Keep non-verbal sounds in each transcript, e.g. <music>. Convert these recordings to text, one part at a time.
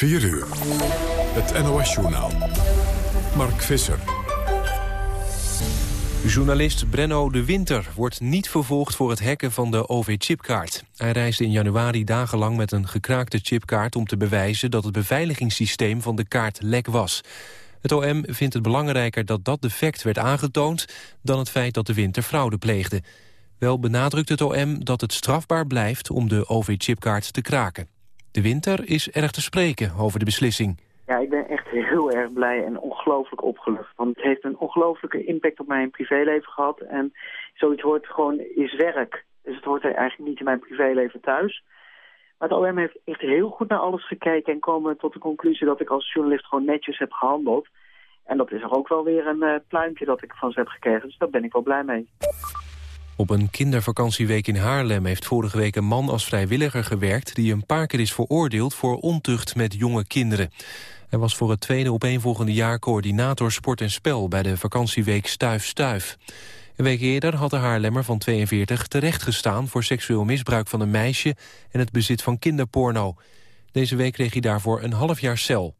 4 uur. Het NOS-journaal. Mark Visser. Journalist Brenno de Winter wordt niet vervolgd voor het hacken van de OV-chipkaart. Hij reisde in januari dagenlang met een gekraakte chipkaart om te bewijzen dat het beveiligingssysteem van de kaart lek was. Het OM vindt het belangrijker dat dat defect werd aangetoond dan het feit dat de Winter fraude pleegde. Wel benadrukt het OM dat het strafbaar blijft om de OV-chipkaart te kraken. De Winter is erg te spreken over de beslissing. Ja, ik ben echt heel erg blij en ongelooflijk opgelucht. Want het heeft een ongelooflijke impact op mijn privéleven gehad. En zoiets hoort gewoon is werk. Dus het hoort eigenlijk niet in mijn privéleven thuis. Maar het OM heeft echt heel goed naar alles gekeken... en komen tot de conclusie dat ik als journalist gewoon netjes heb gehandeld. En dat is ook wel weer een uh, pluimpje dat ik van ze heb gekregen. Dus daar ben ik wel blij mee. Op een kindervakantieweek in Haarlem heeft vorige week een man als vrijwilliger gewerkt... die een paar keer is veroordeeld voor ontucht met jonge kinderen. Hij was voor het tweede opeenvolgende jaar coördinator sport en spel... bij de vakantieweek Stuif Stuif. Een week eerder had de Haarlemmer van 42 terechtgestaan... voor seksueel misbruik van een meisje en het bezit van kinderporno. Deze week kreeg hij daarvoor een half jaar cel.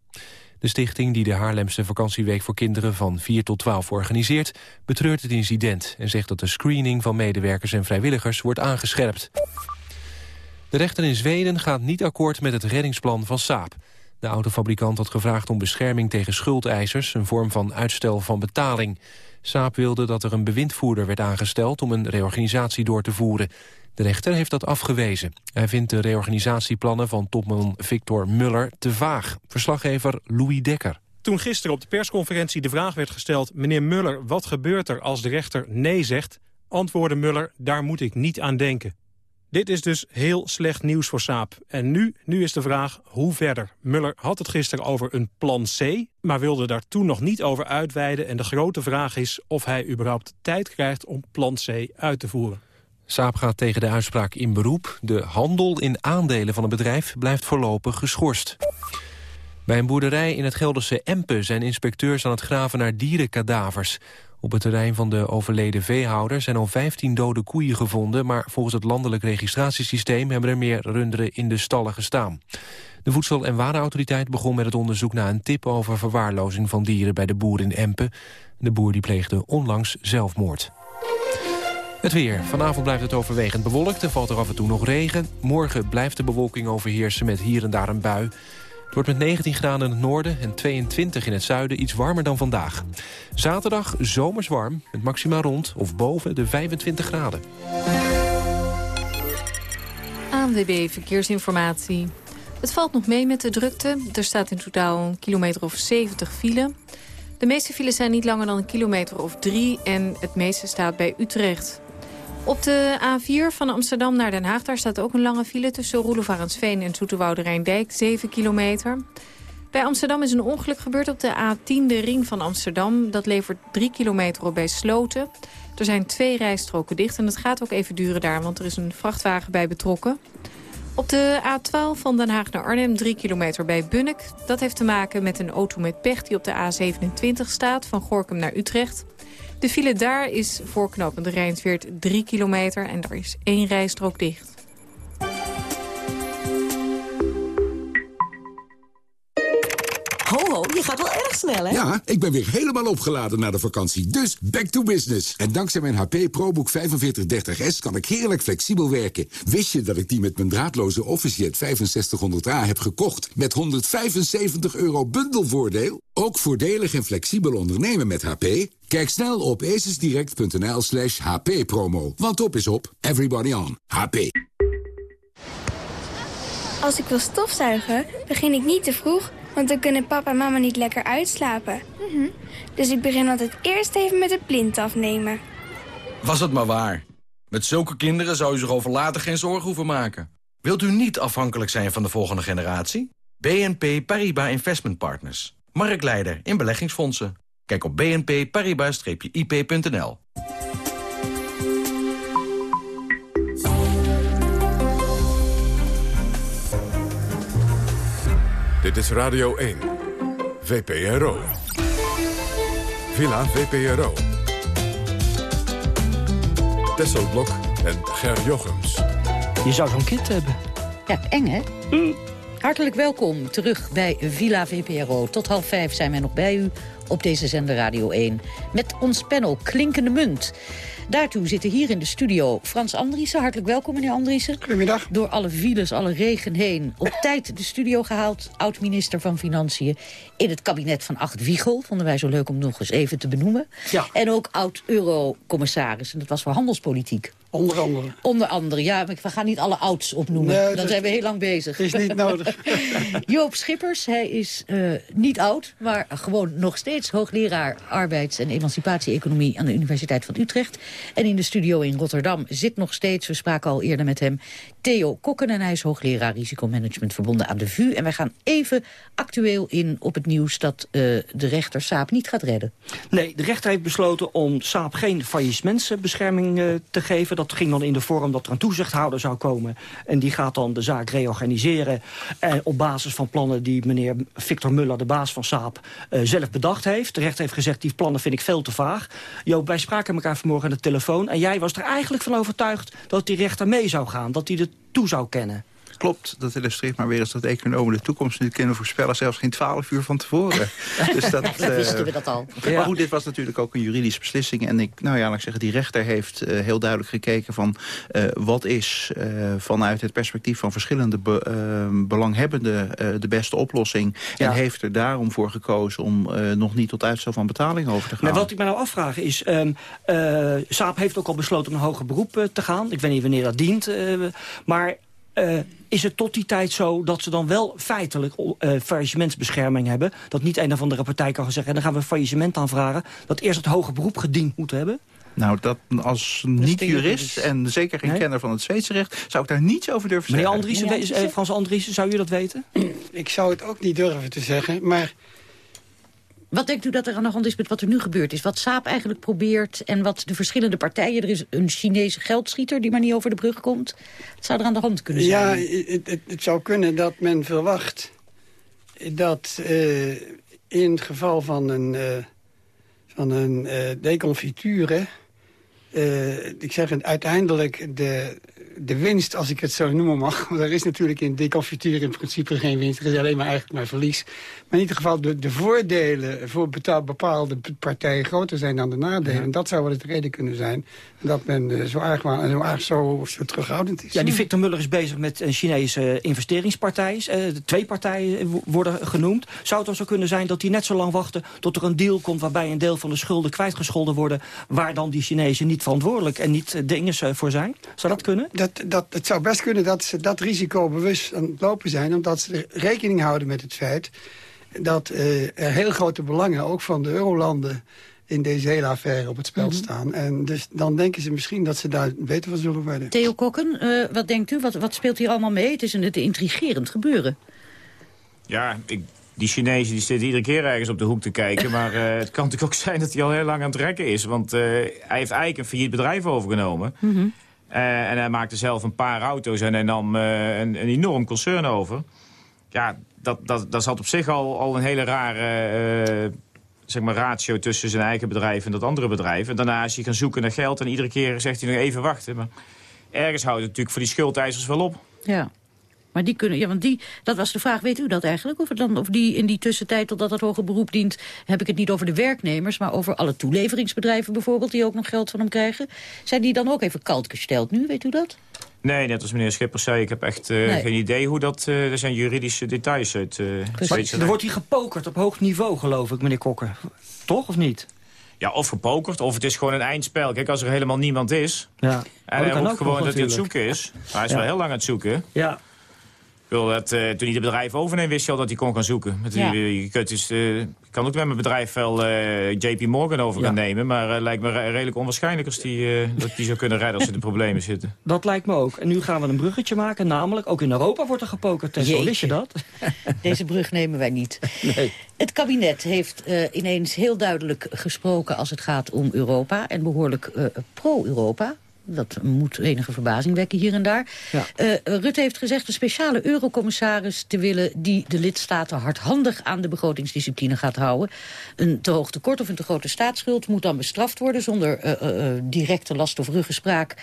De stichting die de Haarlemse vakantieweek voor kinderen van 4 tot 12 organiseert... betreurt het incident en zegt dat de screening van medewerkers en vrijwilligers wordt aangescherpt. De rechter in Zweden gaat niet akkoord met het reddingsplan van Saab. De autofabrikant had gevraagd om bescherming tegen schuldeisers... een vorm van uitstel van betaling. Saab wilde dat er een bewindvoerder werd aangesteld... om een reorganisatie door te voeren. De rechter heeft dat afgewezen. Hij vindt de reorganisatieplannen van topman Victor Muller te vaag. Verslaggever Louis Dekker. Toen gisteren op de persconferentie de vraag werd gesteld... meneer Muller, wat gebeurt er als de rechter nee zegt... antwoordde Muller, daar moet ik niet aan denken. Dit is dus heel slecht nieuws voor Saab. En nu, nu is de vraag, hoe verder? Muller had het gisteren over een plan C... maar wilde daar toen nog niet over uitweiden. En de grote vraag is of hij überhaupt tijd krijgt om plan C uit te voeren. Saab gaat tegen de uitspraak in beroep. De handel in aandelen van het bedrijf blijft voorlopig geschorst. Bij een boerderij in het Gelderse Empen zijn inspecteurs aan het graven naar dierenkadavers. Op het terrein van de overleden veehouder zijn al 15 dode koeien gevonden... maar volgens het landelijk registratiesysteem hebben er meer runderen in de stallen gestaan. De Voedsel- en Warenautoriteit begon met het onderzoek naar een tip over verwaarlozing van dieren bij de boer in Empen. De boer die pleegde onlangs zelfmoord. Het weer. Vanavond blijft het overwegend bewolkt en valt er af en toe nog regen. Morgen blijft de bewolking overheersen met hier en daar een bui. Het wordt met 19 graden in het noorden en 22 in het zuiden iets warmer dan vandaag. Zaterdag zomers warm, met maxima rond of boven de 25 graden. ANWB Verkeersinformatie. Het valt nog mee met de drukte. Er staat in totaal een kilometer of 70 file. De meeste files zijn niet langer dan een kilometer of drie... en het meeste staat bij Utrecht. Op de A4 van Amsterdam naar Den Haag... daar staat ook een lange file tussen Roelevarensveen en Zoeterwoude Rijndijk, 7 kilometer. Bij Amsterdam is een ongeluk gebeurd op de A10, de ring van Amsterdam. Dat levert 3 kilometer op bij Sloten. Er zijn twee rijstroken dicht en het gaat ook even duren daar... want er is een vrachtwagen bij betrokken. Op de A12 van Den Haag naar Arnhem, 3 kilometer bij Bunnik. Dat heeft te maken met een auto met pech die op de A27 staat... van Gorkum naar Utrecht. De file daar is voor knopende Rijnsweert 3 kilometer en daar is één rijstrook dicht. Je gaat wel erg snel, hè? Ja, ik ben weer helemaal opgeladen na de vakantie. Dus back to business. En dankzij mijn HP ProBook 4530S kan ik heerlijk flexibel werken. Wist je dat ik die met mijn draadloze OfficeJet 6500A heb gekocht... met 175 euro bundelvoordeel? Ook voordelig en flexibel ondernemen met HP? Kijk snel op acesdirect.nl slash hppromo. Want op is op, everybody on. HP. Als ik wil stofzuigen, begin ik niet te vroeg... want dan kunnen papa en mama niet lekker uitslapen. Dus ik begin altijd eerst even met het plint afnemen. Was het maar waar. Met zulke kinderen zou u zich over later geen zorgen hoeven maken. Wilt u niet afhankelijk zijn van de volgende generatie? BNP Paribas Investment Partners. Marktleider in beleggingsfondsen. Kijk op bnpparibas-ip.nl. Dit is Radio 1. VPRO. Villa VPRO. Tesselblok en Ger Jochems. Je zou zo'n kind hebben. Ja, eng hè? Hartelijk welkom terug bij Villa VPRO. Tot half vijf zijn wij nog bij u op deze zender Radio 1. Met ons panel Klinkende Munt. Daartoe zitten hier in de studio Frans Andriessen. Hartelijk welkom, meneer Andriessen. Goedemiddag. Door alle files, alle regen heen. Op <laughs> tijd de studio gehaald. Oud-minister van Financiën in het kabinet van Acht Wiegel. Vonden wij zo leuk om nog eens even te benoemen. Ja. En ook oud-eurocommissaris. En dat was voor handelspolitiek. Onder andere. Onder andere, ja. Maar we gaan niet alle ouds opnoemen. Nee, Dan dat zijn we heel lang bezig. Is niet nodig. <laughs> <laughs> Joop Schippers, hij is uh, niet oud, maar gewoon nog steeds hoogleraar arbeids- en emancipatie-economie aan de Universiteit van Utrecht. En in de studio in Rotterdam zit nog steeds, we spraken al eerder met hem, Theo Kokken. En hij is hoogleraar risicomanagement verbonden aan de VU. En wij gaan even actueel in op het nieuws dat uh, de rechter Saap niet gaat redden. Nee, de rechter heeft besloten om Saap geen faillissementsbescherming uh, te geven. Dat ging dan in de vorm dat er een toezichthouder zou komen. En die gaat dan de zaak reorganiseren. En op basis van plannen die meneer Victor Muller, de baas van Saap, uh, zelf bedacht heeft. De rechter heeft gezegd, die plannen vind ik veel te vaag. Joop, wij spraken elkaar vanmorgen aan de telefoon. En jij was er eigenlijk van overtuigd dat die rechter mee zou gaan. Dat hij er toe zou kennen. Klopt, dat illustreert maar weer eens dat economen de toekomst niet kunnen voorspellen, zelfs geen twaalf uur van tevoren. <laughs> dus dat, dat wisten we dat al. Ja. Maar goed, dit was natuurlijk ook een juridische beslissing. En ik, nou ja, laat ik zeggen, die rechter heeft uh, heel duidelijk gekeken van uh, wat is uh, vanuit het perspectief van verschillende be, belanghebbenden de beste oplossing. Ja. En heeft er daarom voor gekozen om nog niet tot uitstel van betaling over te gaan. Maar wat ik me nou afvraag is, um, Saap heeft ook al besloten om een hoger beroep te gaan. Ik weet niet wanneer dat dient, maar... Is het tot die tijd zo dat ze dan wel feitelijk uh, faillissementsbescherming hebben? Dat niet een of andere partij kan zeggen... en dan gaan we een faillissement aanvragen... dat eerst het hoge beroep gediend moet hebben? Nou, dat als niet-jurist en zeker geen nee? kenner van het Zweedse recht... zou ik daar niets over durven Meneer zeggen. Andriessen? Frans Andriessen, zou u dat weten? Ik zou het ook niet durven te zeggen, maar... Wat denkt u dat er aan de hand is met wat er nu gebeurd is? Wat Saap eigenlijk probeert en wat de verschillende partijen... er is een Chinese geldschieter die maar niet over de brug komt. Wat zou er aan de hand kunnen zijn? Ja, het, het, het zou kunnen dat men verwacht... dat uh, in het geval van een, uh, van een uh, deconfiture... ik zeg het, uiteindelijk de, de winst, als ik het zo noemen mag... <laughs> want er is natuurlijk in deconfiture in principe geen winst. Er is alleen maar eigenlijk maar verlies. Maar in ieder geval de, de voordelen voor bepaalde partijen groter zijn dan de nadelen. Ja. En dat zou wel de reden kunnen zijn. Dat men uh, zo erg, zo, erg zo, zo, terughoudend is. Ja, die Victor Muller is bezig met een Chinese investeringspartij. Uh, de twee partijen worden genoemd. Zou het dan zo kunnen zijn dat die net zo lang wachten... tot er een deal komt waarbij een deel van de schulden kwijtgescholden worden... waar dan die Chinezen niet verantwoordelijk en niet dingen voor zijn? Zou dat kunnen? Dat, dat, het zou best kunnen dat ze dat risico bewust aan het lopen zijn... omdat ze rekening houden met het feit dat uh, er heel grote belangen, ook van de eurolanden in deze hele affaire op het spel mm -hmm. staan. En dus dan denken ze misschien dat ze daar beter van zullen worden. Theo Kokken, uh, wat denkt u? Wat, wat speelt hier allemaal mee? Het is een, een intrigerend gebeuren. Ja, ik, die Chinezen die zitten iedere keer ergens op de hoek te kijken. maar uh, het kan natuurlijk ook zijn dat hij al heel lang aan het rekken is. Want hij heeft eigenlijk een failliet bedrijf overgenomen. Mm -hmm. En hij maakte zelf een paar auto's en hij nam een, een enorm concern over. Ja, dat, dat, dat zat op zich al, al een hele rare uh, zeg maar ratio tussen zijn eigen bedrijf en dat andere bedrijf. En daarna is hij gaan zoeken naar geld en iedere keer zegt hij nog even wachten. Maar ergens houdt het natuurlijk voor die schuldeisers wel op. Ja. Maar die kunnen, ja, want die, dat was de vraag, weet u dat eigenlijk? Of, het dan, of die in die tussentijd totdat het hoger beroep dient, heb ik het niet over de werknemers, maar over alle toeleveringsbedrijven bijvoorbeeld, die ook nog geld van hem krijgen. Zijn die dan ook even koud gesteld nu, weet u dat? Nee, net als meneer Schippers zei, ik heb echt uh, nee. geen idee hoe dat... Uh, er zijn juridische details uit uh, Er wordt hier gepokerd op hoog niveau, geloof ik, meneer Kokker. Toch, of niet? Ja, of gepokerd, of het is gewoon een eindspel. Kijk, als er helemaal niemand is... Ja. En hij hoopt gewoon dat hij aan het zoeken is. Maar hij is ja. wel heel lang aan het zoeken. Ja. Wil dat, uh, toen hij het bedrijf overneemt, wist je al dat hij kon gaan zoeken. Met ja. je, je, kunt dus, uh, kan ook met mijn bedrijf wel uh, JP Morgan over gaan ja. nemen. Maar het lijkt me redelijk onwaarschijnlijk als die, dat die zou kunnen redden als ze in de problemen zitten. <laughs> Dat lijkt me ook. En nu gaan we een bruggetje maken. Namelijk, ook in Europa wordt er gepokerd. Tessel, wist je dat? <laughs> Deze brug nemen wij niet. <laughs> Nee. Het kabinet heeft ineens heel duidelijk gesproken als het gaat om Europa. En behoorlijk pro-Europa Dat moet enige verbazing wekken hier en daar. Ja. Uh, Rutte heeft gezegd een speciale eurocommissaris te willen... die de lidstaten hardhandig aan de begrotingsdiscipline gaat houden. Een te hoog tekort of een te grote staatsschuld moet dan bestraft worden... zonder uh, uh, directe last of ruggespraak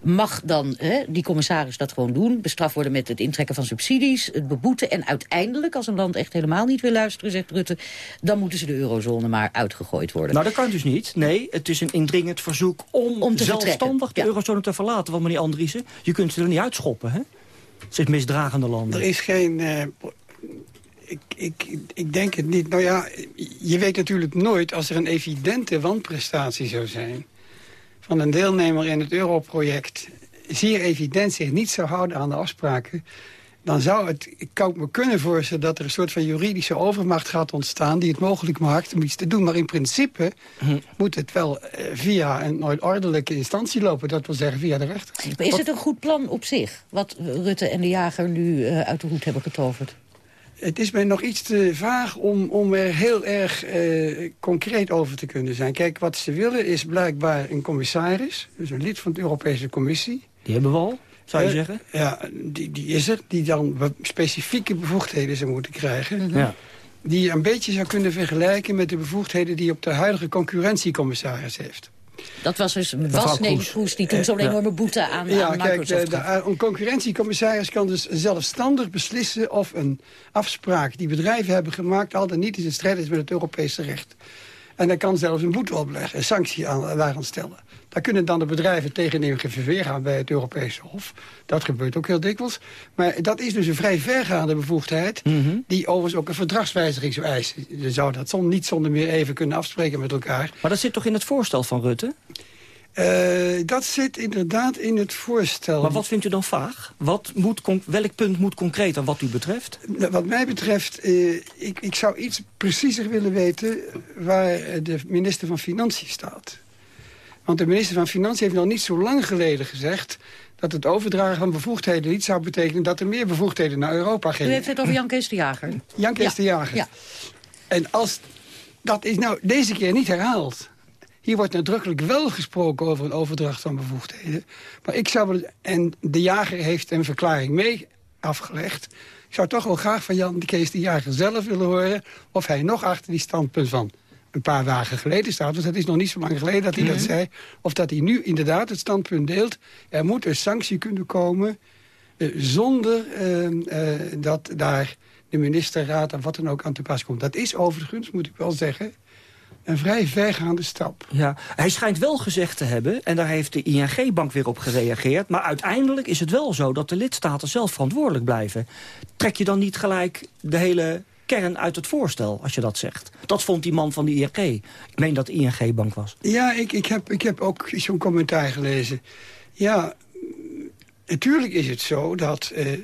mag dan die commissaris dat gewoon doen. Bestraft worden met het intrekken van subsidies, het beboeten... en uiteindelijk, als een land echt helemaal niet wil luisteren, zegt Rutte... dan moeten ze de eurozone maar uitgegooid worden. Nou, dat kan dus niet. Nee, het is een indringend verzoek om, om te zelfstandig de eurozone te verlaten. Want meneer Andriessen, je kunt ze er niet uitschoppen, hè? Het is misdragende landen. Er is geen... Uh, ik, ik, ik denk het niet. Nou ja, je weet natuurlijk nooit als er een evidente wanprestatie zou zijn... van een deelnemer in het europroject zeer evident zich niet zou houden aan de afspraken dan zou het, ik kan me kunnen voorstellen dat er een soort van juridische overmacht gaat ontstaan... die het mogelijk maakt om iets te doen. Maar in principe hm. moet het wel eh, via een ordelijke instantie lopen. Dat wil zeggen via de rechter. Maar is het een goed plan op zich, wat Rutte en de jager nu uh, uit de hoed hebben getoverd? Het is mij nog iets te vaag om, om er heel erg uh, concreet over te kunnen zijn. Kijk, wat ze willen is blijkbaar een commissaris, dus een lid van de Europese Commissie. Die hebben we al? Zou je uh, zeggen? Ja, die, die is er. Die dan specifieke bevoegdheden zou moeten krijgen. Mhm. Ja. Die je een beetje zou kunnen vergelijken met de bevoegdheden... die op de huidige concurrentiecommissaris heeft. Dat was dus was Nelly Kroes die toen zo'n enorme boete aan, ja, aan kijk, de, de, een concurrentiecommissaris kan dus zelfstandig beslissen... of een afspraak die bedrijven hebben gemaakt... al dan niet in strijd is met het Europese recht. En hij kan zelfs een boete opleggen, een sanctie aan, daaraan stellen. Daar kunnen dan de bedrijven tegen in GVV gaan bij het Europese Hof. Dat gebeurt ook heel dikwijls. Maar dat is dus een vrij vergaande bevoegdheid... Mhm. die overigens ook een verdragswijziging zou eisen. Je zou dat zon, niet zonder meer even kunnen afspreken met elkaar. Maar dat zit toch in het voorstel van Rutte? Uh, dat zit inderdaad in het voorstel. Maar wat vindt u dan vaag? Wat moet welk punt moet concreet aan wat u betreft? Wat mij betreft, uh, ik, ik zou iets preciezer willen weten... waar de minister van Financiën staat. Want de minister van Financiën heeft nog niet zo lang geleden gezegd dat het overdragen van bevoegdheden niet zou betekenen... dat er meer bevoegdheden naar Europa gingen. U heeft het over Jan Kees de Jager. Jan Kees ja. de Jager. Ja. En als dat is nou deze keer niet herhaald... Hier wordt nadrukkelijk wel gesproken over een overdracht van bevoegdheden. Maar ik zou... En de jager heeft een verklaring mee afgelegd. Ik zou toch wel graag van Jan de Kees de Jager zelf willen horen... of hij nog achter die standpunt van een paar dagen geleden staat. Want het is nog niet zo lang geleden dat hij dat zei. Of dat hij nu inderdaad het standpunt deelt. Er moet een sanctie kunnen komen... Uh, zonder uh, uh, dat daar de ministerraad of wat dan ook aan te pas komt. Dat is overigens, moet ik wel zeggen een vrij vergaande stap. Ja, hij schijnt wel gezegd te hebben, en daar heeft de ING-bank weer op gereageerd... maar uiteindelijk is het wel zo dat de lidstaten zelf verantwoordelijk blijven. Trek je dan niet gelijk de hele kern uit het voorstel, als je dat zegt? Dat vond die man van de ING. Ik meen dat de ING-bank was. Ja, ik, ik, heb, ik heb ook zo'n commentaar gelezen. Ja, natuurlijk is het zo dat uh,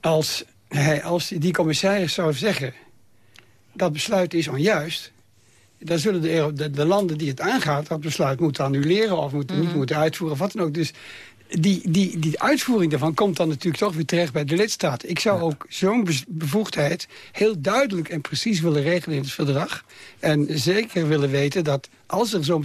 als, hij, als die commissaris zou zeggen... dat besluit is onjuist dan zullen de, de, de, landen die het aangaat dat besluit moeten annuleren... of moeten, niet moeten uitvoeren, of wat dan ook. Dus die, die, die uitvoering daarvan komt dan natuurlijk toch weer terecht bij de lidstaten. Ik zou ook zo'n bevoegdheid heel duidelijk en precies willen regelen in het verdrag. En zeker willen weten dat als er zo'n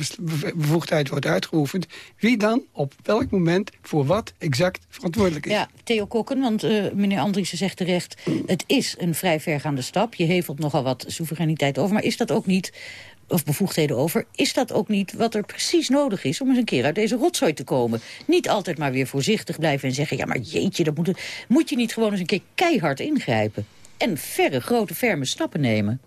bevoegdheid wordt uitgeoefend... wie dan op welk moment voor wat exact verantwoordelijk is. Ja, Theo Kokken, want uh, meneer Andriessen zegt terecht... het is een vrij vergaande stap. Je hevelt nogal wat soevereiniteit over. Maar is dat ook niet of bevoegdheden over. Is dat ook niet wat er precies nodig is om eens een keer uit deze rotzooi te komen? Niet altijd maar weer voorzichtig blijven en zeggen... ja, maar jeetje, dat moet, moet je niet gewoon eens een keer keihard ingrijpen? En verre, grote, ferme stappen nemen?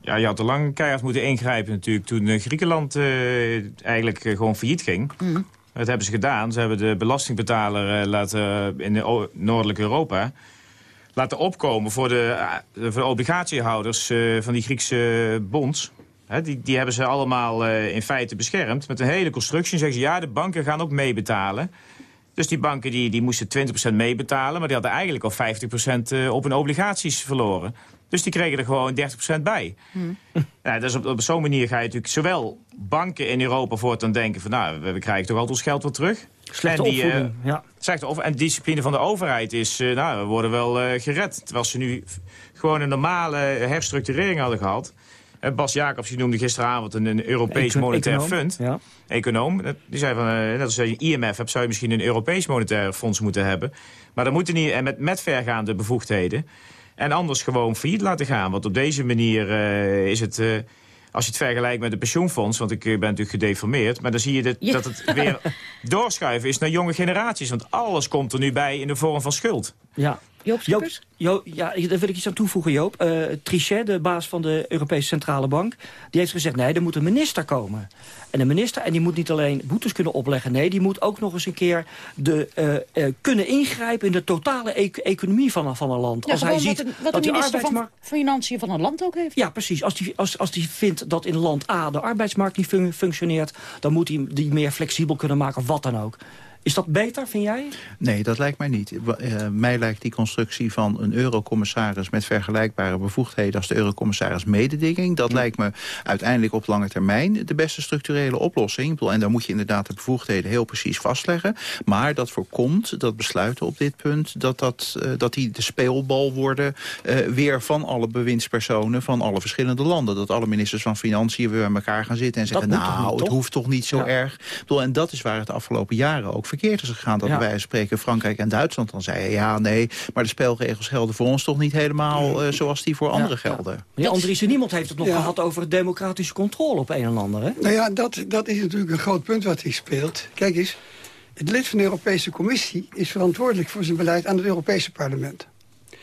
Ja, je had al lang keihard moeten ingrijpen natuurlijk... toen Griekenland uh, eigenlijk uh, gewoon failliet ging. Mm. Dat hebben ze gedaan. Ze hebben de belastingbetaler uh, laten in de noordelijke Europa laten opkomen voor de, voor de obligatiehouders van die Griekse bonds. He, die, die hebben ze allemaal uh, in feite beschermd. Met een hele constructie. zeggen ze, ja, de banken gaan ook meebetalen. Dus die banken die, die moesten 20% meebetalen... maar die hadden eigenlijk al 50% op hun obligaties verloren. Dus die kregen er gewoon 30% bij. Hmm. <laughs> Ja, dus op, op zo'n manier ga je natuurlijk zowel banken in Europa voortaan denken... van nou, we, we krijgen toch altijd ons geld weer terug. Slechte en die, opvoeding, ja. Slechte of, en discipline van de overheid is, uh, nou, we worden wel uh, gered. Terwijl ze nu gewoon een normale herstructurering hadden gehad... Eh, Bas Jacobs die noemde gisteravond een, een Europees Monetair econoom, Fund. ja. Econoom. Die zei van, eh, net als je IMF hebt, zou je misschien een Europees Monetair Fonds moeten hebben. Maar dan moeten niet, en met, met vergaande bevoegdheden. En anders gewoon failliet laten gaan. Want op deze manier eh, is het... eh, als je het vergelijkt met het pensioenfonds, want ik eh, ben natuurlijk gedeformeerd... maar dan zie je dat, Ja. dat het weer <laughs> doorschuiven is naar jonge generaties. Want alles komt er nu bij in de vorm van schuld. Ja. Joop Joop, ja, daar wil ik iets aan toevoegen, Joop. Eh, Trichet, de baas van de Europese Centrale Bank... die heeft gezegd, nee, er moet een minister komen. En een minister, en die moet niet alleen boetes kunnen opleggen... nee, die moet ook nog eens een keer de, eh, eh, kunnen ingrijpen... in de totale e- economie van, van een land. Ja, als hij ziet wat een, wat dat die minister van arbeidsmarkt... Financiën van een land ook heeft. Ja, precies. Als die, als, als die vindt dat in land A de arbeidsmarkt niet fun- functioneert... dan moet hij die meer flexibel kunnen maken, wat dan ook. Is dat beter, vind jij? Nee, dat lijkt mij niet. Eh, mij lijkt die constructie van een eurocommissaris... met vergelijkbare bevoegdheden als de eurocommissaris mededinging... dat lijkt me uiteindelijk op lange termijn de beste structurele oplossing. En dan moet je inderdaad de bevoegdheden heel precies vastleggen. Maar dat voorkomt dat besluiten op dit punt... dat, dat, eh, dat die de speelbal worden eh, weer van alle bewindspersonen... van alle verschillende landen. Dat alle ministers van Financiën weer bij elkaar gaan zitten en zeggen... nou, het hoeft toch niet zo Ja. erg. En dat is waar het de afgelopen jaren ook verkeerd is gegaan. Dat Ja. wij spreken Frankrijk en Duitsland dan zeiden... ja, nee, maar de spelregels gelden voor ons toch niet helemaal... eh, zoals die voor anderen gelden. Meneer Andriessen, niemand heeft het nog Ja. gehad over democratische controle op een en ander, hè? Nou ja, dat, dat is natuurlijk een groot punt wat hier speelt. Kijk eens, het lid van de Europese Commissie is verantwoordelijk voor zijn beleid aan het Europese parlement.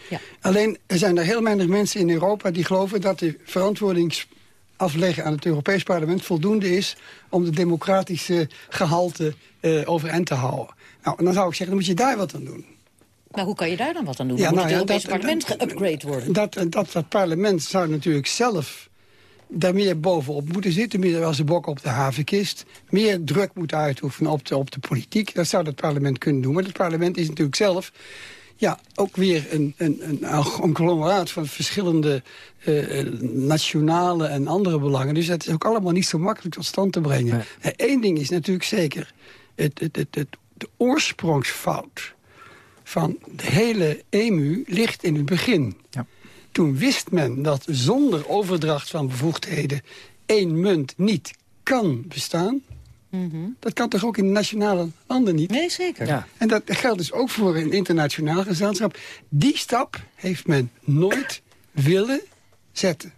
Ja. Alleen, er zijn er heel weinig mensen in Europa die geloven dat de verantwoordings afleggen aan het Europees parlement voldoende is om de democratische gehalte eh overeind te houden. Nou, en dan zou ik zeggen, dan moet je daar wat aan doen. Maar hoe kan je daar dan wat aan doen? Ja, dan moet nou het ja, Europese parlement geüpgrade worden. Dat, dat dat parlement zou natuurlijk zelf daar meer bovenop moeten zitten. Meer als de bok op de havenkist. Meer druk moeten uitoefenen op de, op de politiek. Dat zou het parlement kunnen doen. Maar het parlement is natuurlijk zelf ja, ook weer een, een, een, een conglomeraat van verschillende eh, nationale en andere belangen. Dus dat is ook allemaal niet zo makkelijk tot stand te brengen. Eén ding is natuurlijk zeker. Het, het, het, het, de oorsprongsfout van de hele EMU ligt in het begin. Toen wist men dat zonder overdracht van bevoegdheden... één munt niet kan bestaan. Dat kan toch ook in nationale landen niet? Nee, zeker. Ja. En dat geldt dus ook voor een internationaal gezelschap. Die stap heeft men nooit willen zetten.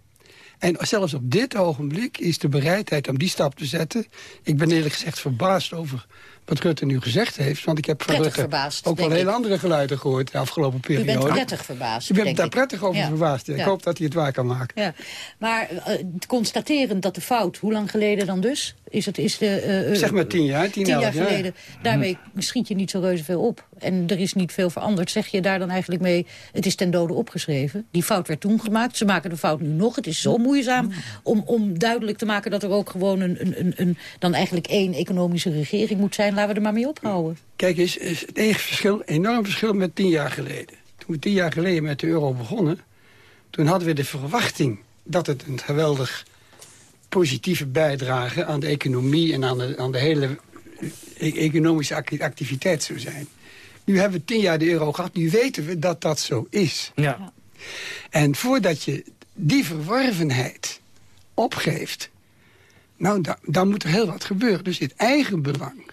En zelfs op dit ogenblik is de bereidheid om die stap te zetten... ik ben eerlijk gezegd verbaasd over wat Rutte nu gezegd heeft. Want ik heb van Prettig Rutte verbaasd, ook wel heel ik. andere geluiden gehoord de afgelopen U periode. bent prettig verbaasd, Ik ben daar ik. prettig over Ja. verbaasd. Ik Ja. hoop dat hij het waar kan maken. Ja, maar eh, constaterend dat de fout, hoe lang geleden dan dus? Is het, is de, eh, eh, Zeg maar tien jaar, tien, tien jaar jaar. geleden. Daarmee schiet je niet zo reuze veel op. En er is niet veel veranderd. Zeg je daar dan eigenlijk mee, het is ten dode opgeschreven. Die fout werd toen gemaakt, ze maken de fout nu nog. Het is zo moeizaam om, om duidelijk te maken dat er ook gewoon een, een, een, een, dan eigenlijk één economische regering moet zijn. Laten we er maar mee ophouden. Kijk eens, is het enige verschil, enorm verschil met tien jaar geleden. Toen we tien jaar geleden met de euro begonnen... toen hadden we de verwachting dat het een geweldig positieve bijdrage... aan de economie en aan de, aan de hele e- economische ac- activiteit zou zijn. Nu hebben we tien jaar de euro gehad, nu weten we dat dat zo is. Ja. En voordat je die verworvenheid opgeeft... nou, da- dan moet er heel wat gebeuren. Dus het eigen belang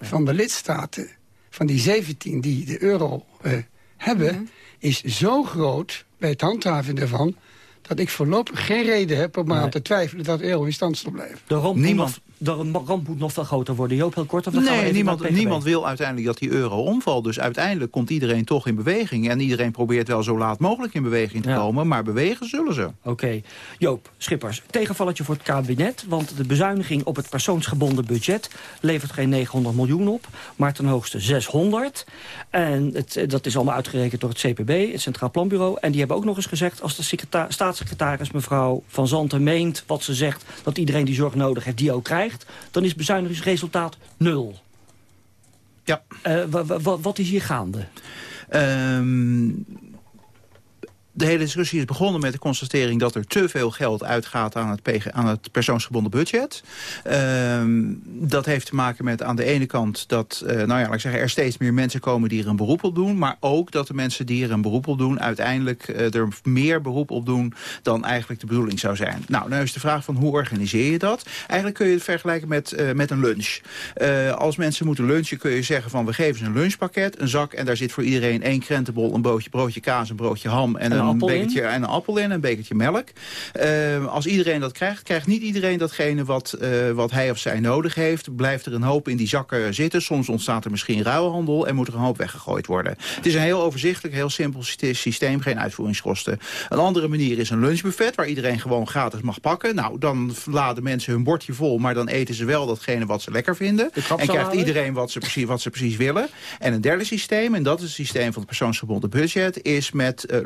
van de lidstaten, van die 17 die de euro eh, hebben... is zo groot bij het handhaven daarvan... dat ik voorlopig geen reden heb om aan te twijfelen dat de euro in stand zal blijven. De ramp, Niemand- de ramp moet nog veel groter worden. Joop, heel kort. Of dan gaan we Nee, niemand, niemand wil uiteindelijk dat die euro omvalt. Dus uiteindelijk komt iedereen toch in beweging. En iedereen probeert wel zo laat mogelijk in beweging te Ja. komen. Maar bewegen zullen ze. Oké. Joop, Schippers, tegenvalletje voor het kabinet. Want de bezuiniging op het persoonsgebonden budget... levert geen 900 miljoen op, maar ten hoogste 600. En het, eh, dat is allemaal uitgerekend door het CPB, het Centraal Planbureau. En die hebben ook nog eens gezegd... als de secreta- staatssecretaris mevrouw Van Zanten meent wat ze zegt... dat iedereen die zorg nodig heeft, die ook krijgt... dan is bezuinigingsresultaat nul. Ja. Eh, wa- wa- wa- wat is hier gaande? Ehm, de hele discussie is begonnen met de constatering... dat er te veel geld uitgaat aan het, aan het persoonsgebonden budget. Ehm, dat heeft te maken met aan de ene kant dat uh, nou ja, ik zeggen, er steeds meer mensen komen die er een beroep op doen. Maar ook dat de mensen die er een beroep op doen uiteindelijk uh, er meer beroep op doen dan eigenlijk de bedoeling zou zijn. Nou, nu is de vraag van hoe organiseer je dat? Eigenlijk kun je het vergelijken met, uh, met een lunch. als mensen moeten lunchen kun je zeggen van we geven ze een lunchpakket, een zak en daar zit voor iedereen één krentenbol, een broodje, broodje kaas, een broodje ham en, een, een bekertje en een appel in, een bekertje melk. als iedereen dat krijgt, krijgt niet iedereen datgene wat, wat hij of zij nodig heeft. Blijft er een hoop in die zakken zitten. Soms ontstaat er misschien ruilhandel en moet er een hoop weggegooid worden. Het is een heel overzichtelijk, heel simpel systeem, geen uitvoeringskosten. Een andere manier is een lunchbuffet waar iedereen gewoon gratis mag pakken. Nou, dan laden mensen hun bordje vol, maar dan eten ze wel datgene wat ze lekker vinden. En krijgt iedereen wat ze, precies, wat ze precies willen. En een derde systeem, en dat is het systeem van het persoonsgebonden budget, is met uh,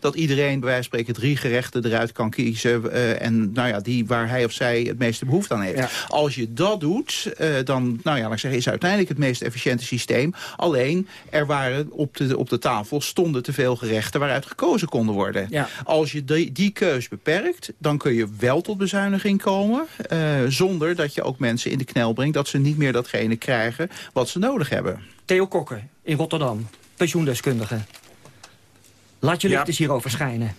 dat iedereen bij wijze van spreken drie gerechten eruit kan kiezen. Uh, en nou ja, die waar hij of zij het meeste behoefte aan heeft. Als je dat doet, uh, dan nou ja, laat ik zeggen, is uiteindelijk het meest efficiënte systeem. Alleen, er waren op de, op de tafel stonden te veel gerechten waaruit gekozen konden worden. Ja. Als je die, die keus beperkt, dan kun je wel tot bezuiniging komen. Uh, zonder dat je ook mensen in de knel brengt dat ze niet meer datgene krijgen wat ze nodig hebben. Theo Kokker in Rotterdam, pensioendeskundige. Laat je licht ja. eens hierover schijnen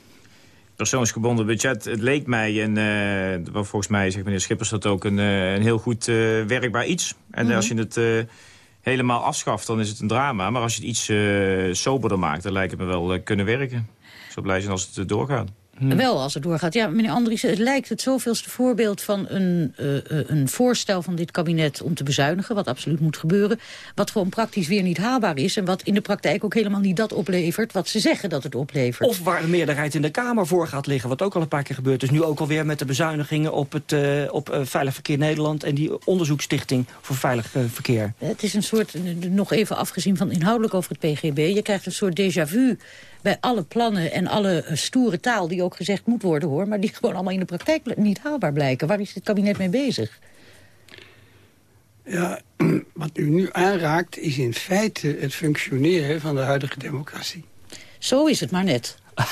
persoonsgebonden budget, het leek mij, en uh, volgens mij zegt meneer Schippers dat ook, een, uh, een heel goed uh, werkbaar iets. En mm -hmm. als je het helemaal afschaft, dan is het een drama. Maar als je het iets soberder maakt, dan lijkt het me wel kunnen werken. Zo blij zijn als het doorgaat. Hm. Wel, als het doorgaat. Ja, meneer Andries, het lijkt het zoveelste voorbeeld van een, uh, een voorstel van dit kabinet om te bezuinigen, wat absoluut moet gebeuren, wat gewoon praktisch weer niet haalbaar is en wat in de praktijk ook helemaal niet dat oplevert wat ze zeggen dat het oplevert. Of waar de meerderheid in de Kamer voor gaat liggen, wat ook al een paar keer gebeurd is. Nu ook alweer met de bezuinigingen op, het, uh, op Veilig Verkeer Nederland en die onderzoeksstichting voor Veilig Verkeer. Het is een soort, nog even afgezien van inhoudelijk over het PGB, je krijgt een soort déjà vu bij alle plannen en alle stoere taal die ook gezegd moet worden, hoor, maar die <laughs> gewoon allemaal in de praktijk niet haalbaar blijken. Waar is het kabinet mee bezig? Ja, <clears throat> wat u nu aanraakt is in feite het functioneren van de huidige democratie. Zo is het maar net. <laughs>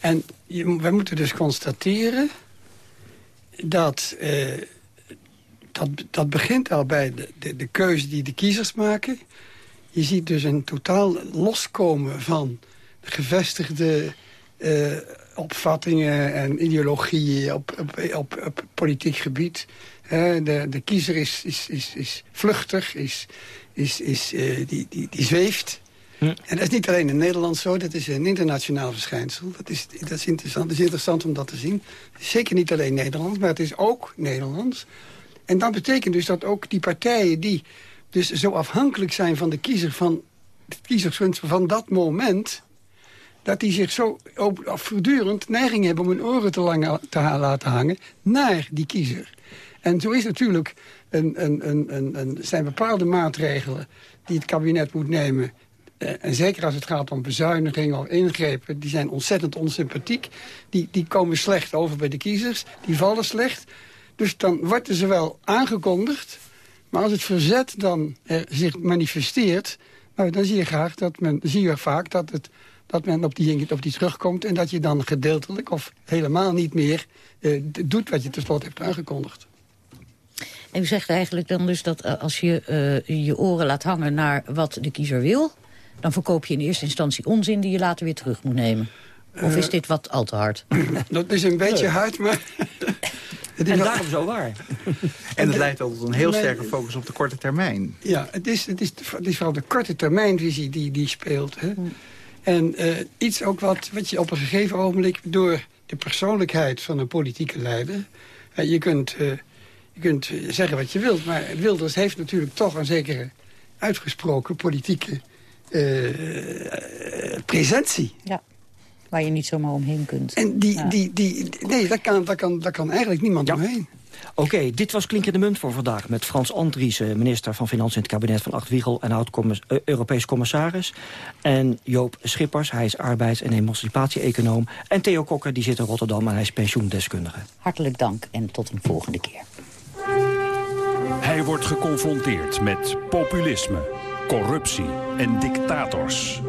En je, wij moeten dus constateren dat, uh, dat dat begint al bij de, de, de keuze die de kiezers maken. Je ziet dus een totaal loskomen van gevestigde uh, opvattingen en ideologieën op, op, op, op politiek gebied. De, de kiezer is, is, is, is vluchtig, is, is, is, uh, die, die, die zweeft. Hm. En dat is niet alleen in Nederland zo, dat is een internationaal verschijnsel. Dat is, dat is interessant. Is interessant om dat te zien. Zeker niet alleen Nederland, maar het is ook Nederlands. En dat betekent dus dat ook die partijen die dus zo afhankelijk zijn van de kiezer... van de kiezersgunst van dat moment dat die zich zo op, voortdurend neiging hebben om hun oren te, lang te laten hangen naar die kiezer. En zo is natuurlijk een, een, een, een, zijn bepaalde maatregelen die het kabinet moet nemen. Eh, en zeker als het gaat om bezuinigingen of ingrepen, die zijn ontzettend onsympathiek. Die, die komen slecht over bij de kiezers, die vallen slecht. Dus dan worden ze wel aangekondigd. Maar als het verzet dan zich manifesteert, nou, dan zie je graag dat men, zie je vaak dat het dat men op die, op die terugkomt... en dat je dan gedeeltelijk of helemaal niet meer uh, doet wat je tenslotte hebt aangekondigd. En u zegt eigenlijk dan dus dat uh, als je uh, je oren laat hangen naar wat de kiezer wil... dan verkoop je in eerste instantie onzin die je later weer terug moet nemen. Of is dit wat al te hard? <clears throat> dat is een beetje hard, maar... Het is <laughs> en daarom zo waar. en het leidt tot een heel sterke focus op de korte termijn. Ja, het is, het is, het is vooral de korte termijnvisie die, die speelt. Hè. En uh, iets ook wat, wat je op een gegeven ogenblik... door de persoonlijkheid van een politieke leider... Uh, je, kunt, uh, je kunt zeggen wat je wilt, maar Wilders heeft natuurlijk toch een zekere uitgesproken politieke presentie. Ja, waar je niet zomaar omheen kunt. En die, die, die, nee, daar kan, daar, kan, daar kan eigenlijk niemand omheen. Oké, okay, dit was Klinkje de Munt voor vandaag... met Frans Andriessen, minister van Financiën in het kabinet van Acht Wiegel... en oud-Europees commissaris. En Joop Schippers, hij is arbeids- en emancipatie-econoom. En Theo Kokker, die zit in Rotterdam en hij is pensioendeskundige. Hartelijk dank en tot een volgende keer. Hij wordt geconfronteerd met populisme, corruptie en dictators.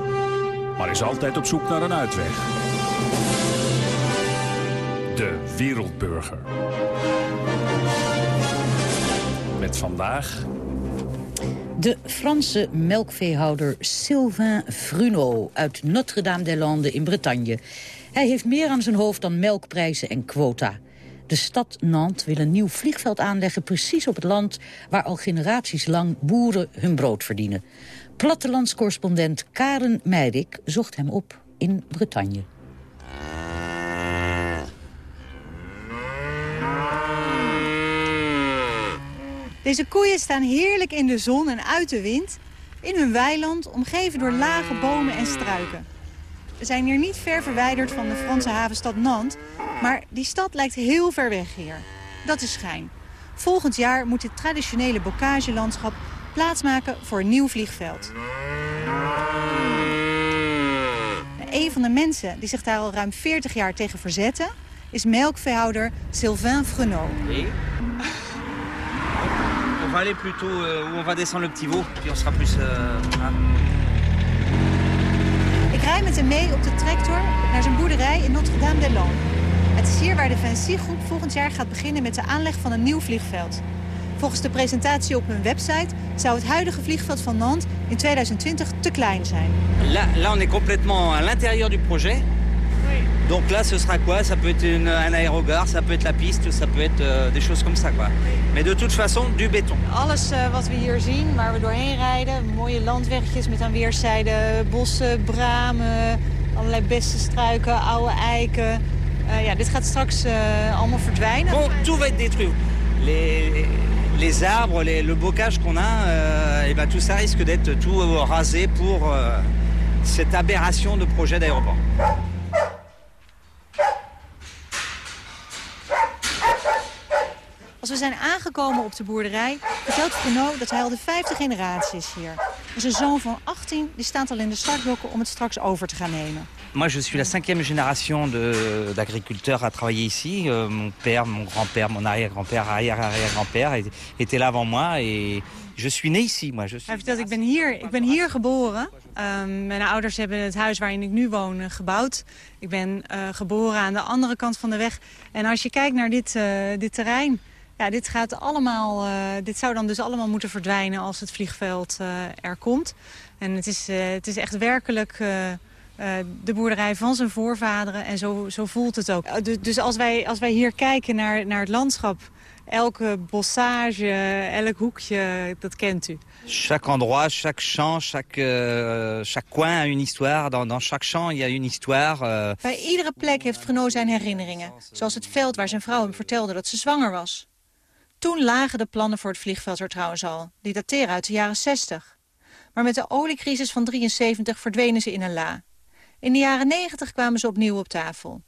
maar is altijd op zoek naar een uitweg. De Wereldburger. Vandaag... De Franse melkveehouder Sylvain Fruno uit Notre-Dame-des-Landes in Bretagne. Hij heeft meer aan zijn hoofd dan melkprijzen en quota. De stad Nantes wil een nieuw vliegveld aanleggen... precies op het land waar al generaties lang boeren hun brood verdienen. Plattelandscorrespondent Karen Meidik zocht hem op in Bretagne. Deze koeien staan heerlijk in de zon en uit de wind... in hun weiland, omgeven door lage bomen en struiken. We zijn hier niet ver verwijderd van de Franse havenstad Nantes... maar die stad lijkt heel ver weg hier. Dat is schijn. Volgend jaar moet dit traditionele bocagelandschap plaatsmaken voor een nieuw vliegveld. Een van de mensen die zich daar al ruim 40 jaar tegen verzetten... is melkveehouder Sylvain Frenot. On va aller plutôt euh, où on va descendre le petit veau, puis on sera plus... euh, hein. Ik rij met hem mee op de tractor naar zijn boerderij in Notre-Dame-des-Landes. Het is hier waar de Vinci-groep volgend jaar gaat beginnen met de aanleg van een nieuw vliegveld. Volgens de presentatie op hun website zou het huidige vliegveld van Nantes in 2020 te klein zijn. Là, là, on est complètement à l'intérieur du projet. Donc là, ce sera quoi? Ça peut être une, un aérogare, ça peut être la piste, ça peut être euh, des choses comme ça. Quoi. Mais de toute façon, du béton. Alles eh, wat we hier zien, waar we doorheen rijden, mooie landwegjes met aan weerszijden bossen, bramen, allerlei struiken, oude eiken. Eh, ja, dit gaat straks eh, allemaal verdwijnen. Bon, tout va être détruit. Les, les arbres, les- le bocage qu'on a, et ben, tout ça risque d'être tout euh, rasé pour euh, cette aberration de projet d'aéroport. Als we zijn aangekomen op de boerderij, vertelt Bruno dat hij al de vijfde generatie is hier. Zijn zoon van 18 die staat al in de startblokken om het straks over te gaan nemen. Moi, je suis la cinquième génération de- d'agriculteurs à travailler ici. Euh, mon père, mon grand-père, mon arrière-grand-père, arrière-arrière-grand-père é- étaient là avant moi. Et je suis né ici, moi. Je suis... Hij vertelt, ik ben hier, ik ben hier geboren. Ehm, mijn ouders hebben het huis waarin ik nu woon eh, gebouwd. Ik ben eh, geboren aan de andere kant van de weg. En als je kijkt naar dit, eh, dit terrein... Ja, dit, gaat allemaal, eh, dit zou dan dus allemaal moeten verdwijnen als het vliegveld eh, er komt. En het is, eh, het is echt werkelijk eh, eh, de boerderij van zijn voorvaderen. En zo, zo voelt het ook. Eh, du- Dus als wij, als wij hier kijken naar, naar het landschap... elke bossage, elk hoekje, dat kent u. Chaque endroit, chaque champ, chaque, euh, chaque coin a une histoire. Dans, dans chaque champ, il y a une histoire. euh. Bij iedere plek heeft Frenot zijn herinneringen. Zoals het veld waar zijn vrouw hem vertelde dat ze zwanger was. Toen lagen de plannen voor het vliegveld er trouwens al. Die dateren uit de jaren 60. Maar met de oliecrisis van 73 verdwenen ze in een la. In de jaren 90 kwamen ze opnieuw op tafel.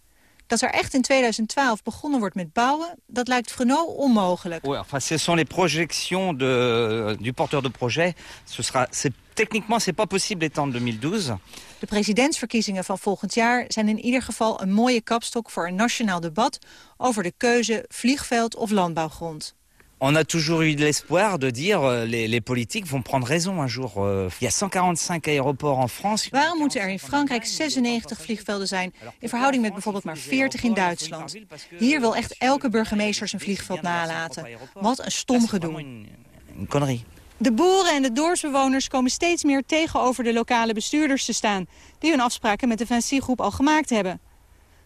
Dat er echt in 2012 begonnen wordt met bouwen, dat lijkt Frenot onmogelijk. Ouais, enfin, ce sont les projections de, du porteur de projet. Ce sera, c'est, techniquement, c'est pas possible étant 2012. De presidentsverkiezingen van volgend jaar zijn in ieder geval een mooie kapstok voor een nationaal debat over de keuze vliegveld of landbouwgrond. On a toujours eu l'espoir de dire euh, les, les politiques vont prendre raison un jour. Euh, il y a 145 aéroports en France. Waarom moeten er in Frankrijk 96 vliegvelden zijn... in verhouding met bijvoorbeeld maar 40 in Duitsland? Hier wil echt elke burgemeester zijn vliegveld nalaten. Wat een stom gedoe. Une connerie. De boeren en de dorpsbewoners komen steeds meer tegenover de lokale bestuurders te staan... die hun afspraken met de Vinci-groep al gemaakt hebben.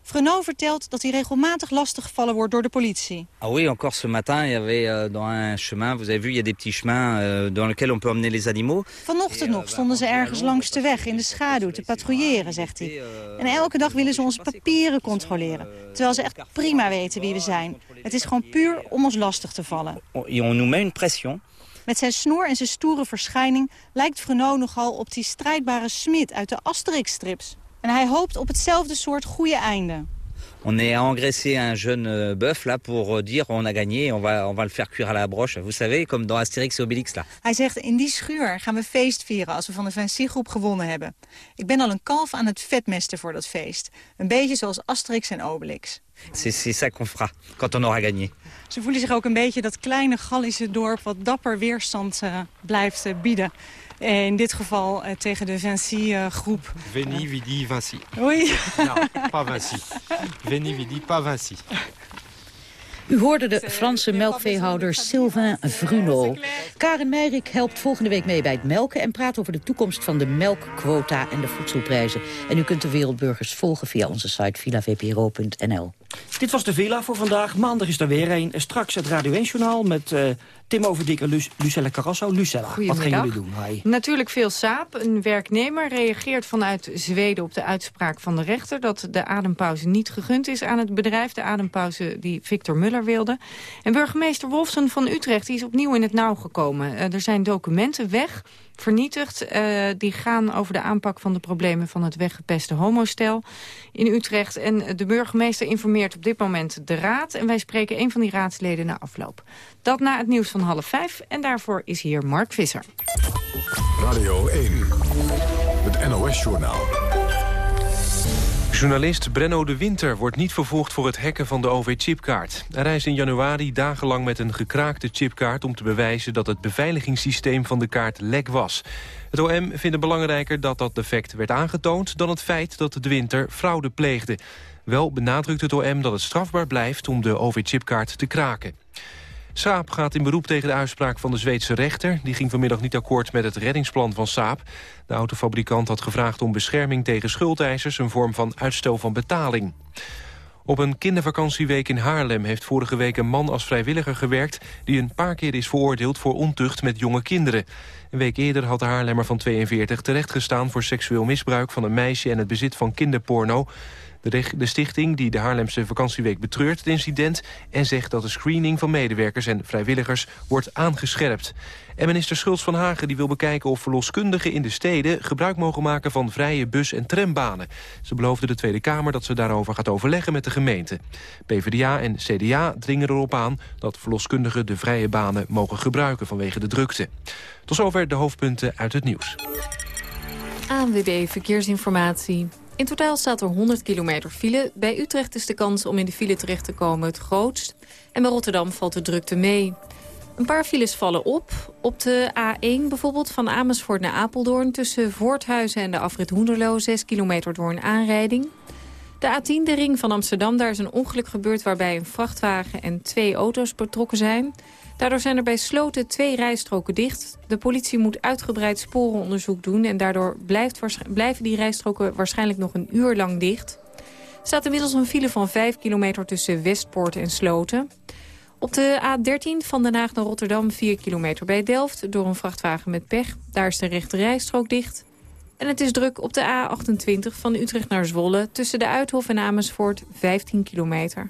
Frenot vertelt dat hij regelmatig lastiggevallen wordt door de politie. Ah oui, encore ce matin, il y avait euh, dans un chemin, vous avez vu, il y a des petits chemins euh, dans lesquels on peut emmener les animaux. Vanochtend nog stonden ze ergens langs de weg in de schaduw te patrouilleren, zegt hij. En elke dag willen ze onze papieren controleren. Terwijl ze echt prima weten wie we zijn. Het is gewoon puur om ons lastig te vallen. On nous met une pression. Met zijn snoer en zijn stoere verschijning lijkt Frenot nogal op die strijdbare smid uit de Asterix-strips. En hij hoopt op hetzelfde soort goede einde. On est à engraisser un jeune euh, bœuf là pour euh, dire on a gagné, on va, on va le faire cuire à la broche. Vous savez, comme dans Astérix et Obélix là. Hij zegt, in die schuur gaan we feest vieren als we van de Vinci-groep gewonnen hebben. Ik ben al een kalf aan het vetmesten voor dat feest. Een beetje zoals Asterix en Obelix. C'est c'est ça qu'on fera quand on aura gagné. Ze voelen zich ook een beetje dat kleine Gallische dorp... wat dapper weerstand eh, blijft eh, bieden. In dit geval uh, tegen de Vinci-groep. Veni, vidi, Vinci. Oui. <laughs> nou, pas Vinci. Veni, vidi, pas Vinci. U hoorde de Franse melkveehouder Sylvain Vruno. Karen Meirik helpt volgende week mee bij het melken... en praat over de toekomst van de melkquota en de voedselprijzen. En u kunt de Wereldburgers volgen via onze site villavpro.nl. Dit was de Villa voor vandaag. Maandag is er weer een. Straks het Radio 1-journaal met uh, Tim Overdik en Lu Lucella Carrasso. Lucella, wat gaan jullie doen? Hi. Natuurlijk veel saap. Een werknemer reageert vanuit Zweden op de uitspraak van de rechter... dat de adempauze niet gegund is aan het bedrijf. De adempauze die Victor Muller wilde. En burgemeester Wolfsen van Utrecht die is opnieuw in het nauw gekomen. Uh, er zijn documenten weg vernietigd. Uh, die gaan over de aanpak van de problemen van het weggepeste homostel in Utrecht. En de burgemeester informeert op dit moment de raad. En wij spreken een van die raadsleden na afloop. Dat na het nieuws van half vijf. En daarvoor is hier Mark Visser. Radio 1, het NOS-journaal. Journalist Brenno de Winter wordt niet vervolgd voor het hacken van de OV-chipkaart. Hij reist in januari dagenlang met een gekraakte chipkaart... om te bewijzen dat het beveiligingssysteem van de kaart lek was. Het OM vindt het belangrijker dat dat defect werd aangetoond... dan het feit dat de Winter fraude pleegde. Wel benadrukt het OM dat het strafbaar blijft om de OV-chipkaart te kraken. Saab gaat in beroep tegen de uitspraak van de Zweedse rechter. Die ging vanmiddag niet akkoord met het reddingsplan van Saab. De autofabrikant had gevraagd om bescherming tegen schuldeisers... een vorm van uitstel van betaling. Op een kindervakantieweek in Haarlem heeft vorige week een man als vrijwilliger gewerkt... die een paar keer is veroordeeld voor ontucht met jonge kinderen. Een week eerder had de Haarlemmer van 42 terechtgestaan voor seksueel misbruik van een meisje en het bezit van kinderporno. De, stichting die de Haarlemse vakantieweek betreurt het incident... en zegt dat de screening van medewerkers en vrijwilligers wordt aangescherpt. En minister Schultz van Hagen die wil bekijken of verloskundigen in de steden... gebruik mogen maken van vrije bus- en trambanen. Ze beloofde de Tweede Kamer dat ze daarover gaat overleggen met de gemeente. PvdA en CDA dringen erop aan dat verloskundigen de vrije banen mogen gebruiken vanwege de drukte. Tot zover de hoofdpunten uit het nieuws. ANWB Verkeersinformatie. In totaal staat er 100 kilometer file. Bij Utrecht is de kans om in de file terecht te komen het grootst. En bij Rotterdam valt de drukte mee. Een paar files vallen op. Op de A1 bijvoorbeeld van Amersfoort naar Apeldoorn... tussen Voorthuizen en de afrit Hoenderloo... 6 kilometer door een aanrijding. De A10, de ring van Amsterdam, daar is een ongeluk gebeurd... waarbij een vrachtwagen en twee auto's betrokken zijn. Daardoor zijn er bij Sloten twee rijstroken dicht. De politie moet uitgebreid sporenonderzoek doen... en daardoor blijft, blijven die rijstroken waarschijnlijk nog een uur lang dicht. Er staat inmiddels een file van 5 kilometer tussen Westpoort en Sloten. Op de A13 van Den Haag naar Rotterdam 4 kilometer bij Delft... door een vrachtwagen met pech. Daar is de rechte rijstrook dicht. En het is druk op de A28 van Utrecht naar Zwolle... tussen de Uithof en Amersfoort 15 kilometer.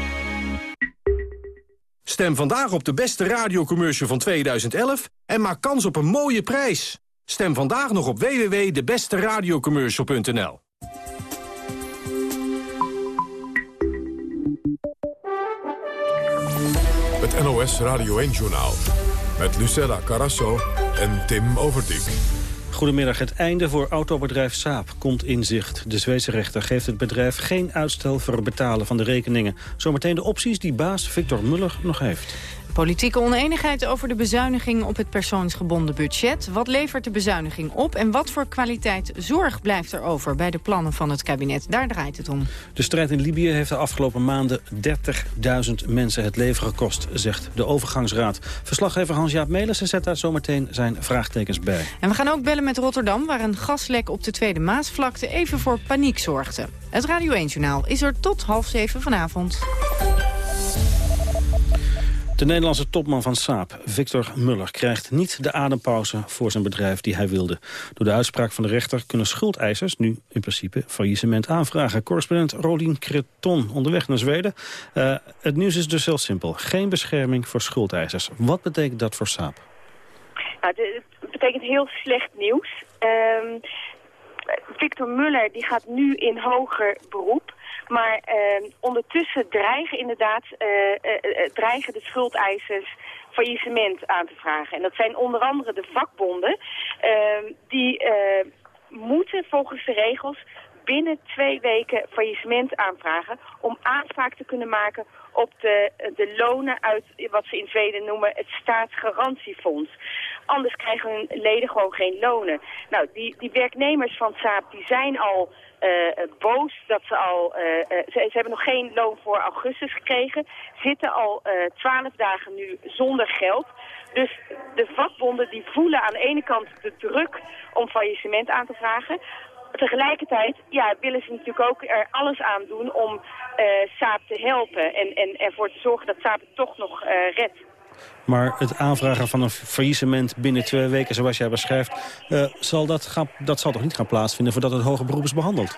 Stem vandaag op de beste radiocommercial van 2011 en maak kans op een mooie prijs. Stem vandaag nog op www.debesteradiocommercial.nl Het NOS Radio 1-journaal met Lucella Carasso en Tim Overdijk. Goedemiddag. Het einde voor autobedrijf Saab komt in zicht. De Zweedse rechter geeft het bedrijf geen uitstel voor het betalen van de rekeningen. Zometeen de opties die baas Victor Muller nog heeft. Politieke oneenigheid over de bezuiniging op het persoonsgebonden budget. Wat levert de bezuiniging op en wat voor kwaliteit zorg blijft er over bij de plannen van het kabinet? Daar draait het om. De strijd in Libië heeft de afgelopen maanden 30.000 mensen het leven gekost, zegt de overgangsraad. Verslaggever Hans-Jaap Melissen zet daar zometeen zijn vraagtekens bij. En we gaan ook bellen met Rotterdam, waar een gaslek op de Tweede Maasvlakte even voor paniek zorgde. Het Radio 1-journaal is er tot half zeven vanavond. De Nederlandse topman van Saab, Victor Muller, krijgt niet de adempauze voor zijn bedrijf die hij wilde. Door de uitspraak van de rechter kunnen schuldeisers nu in principe faillissement aanvragen. Correspondent Rolien Creton onderweg naar Zweden. Uh, het nieuws is dus heel simpel. Geen bescherming voor schuldeisers. Wat betekent dat voor Saab? Nou, het betekent heel slecht nieuws. Uh, Victor Muller die gaat nu in hoger beroep. Maar uh, ondertussen dreigen inderdaad uh, uh, dreigen de schuldeisers faillissement aan te vragen. En dat zijn onder andere de vakbonden. Ehm, die moeten volgens de regels binnen twee weken faillissement aanvragen... om aanspraak te kunnen maken op de, de lonen uit wat ze in Zweden noemen het staatsgarantiefonds. Anders krijgen hun leden gewoon geen lonen. Nou, die, die werknemers van Saab die zijn al uh, boos dat ze al... Uh, ze, ze, hebben nog geen loon voor augustus gekregen. Zitten al twaalf dagen nu zonder geld. Dus de vakbonden die voelen aan de ene kant de druk om faillissement aan te vragen. Tegelijkertijd ja, willen ze natuurlijk ook er alles aan doen om Saab te helpen. En, en ervoor te zorgen dat Saab het toch nog redt. Maar het aanvragen van een faillissement binnen twee weken, zoals jij beschrijft... Uh, zal dat, gaan, dat zal toch niet gaan plaatsvinden voordat het hoger beroep is behandeld?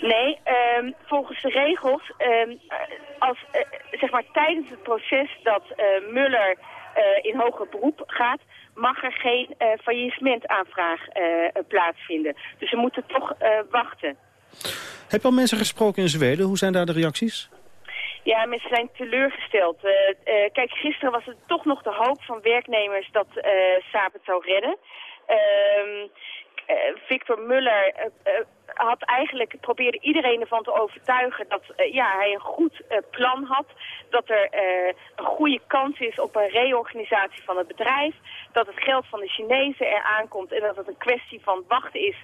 Nee, um, volgens de regels, um, als, uh, zeg maar tijdens het proces dat uh, Muller in hoger beroep gaat, mag er geen faillissementaanvraag plaatsvinden. Dus we moeten toch wachten. Heb je al mensen gesproken in Zweden? Hoe zijn daar de reacties? Ja, mensen zijn teleurgesteld. Uh, uh, kijk, gisteren was het toch nog de hoop van werknemers dat uh, het zou redden. Ehm, Victor Muller had eigenlijk, probeerde iedereen ervan te overtuigen dat ja, hij een goed plan had. Dat er een goede kans is op een reorganisatie van het bedrijf. Dat het geld van de Chinezen eraan komt en dat het een kwestie van wachten is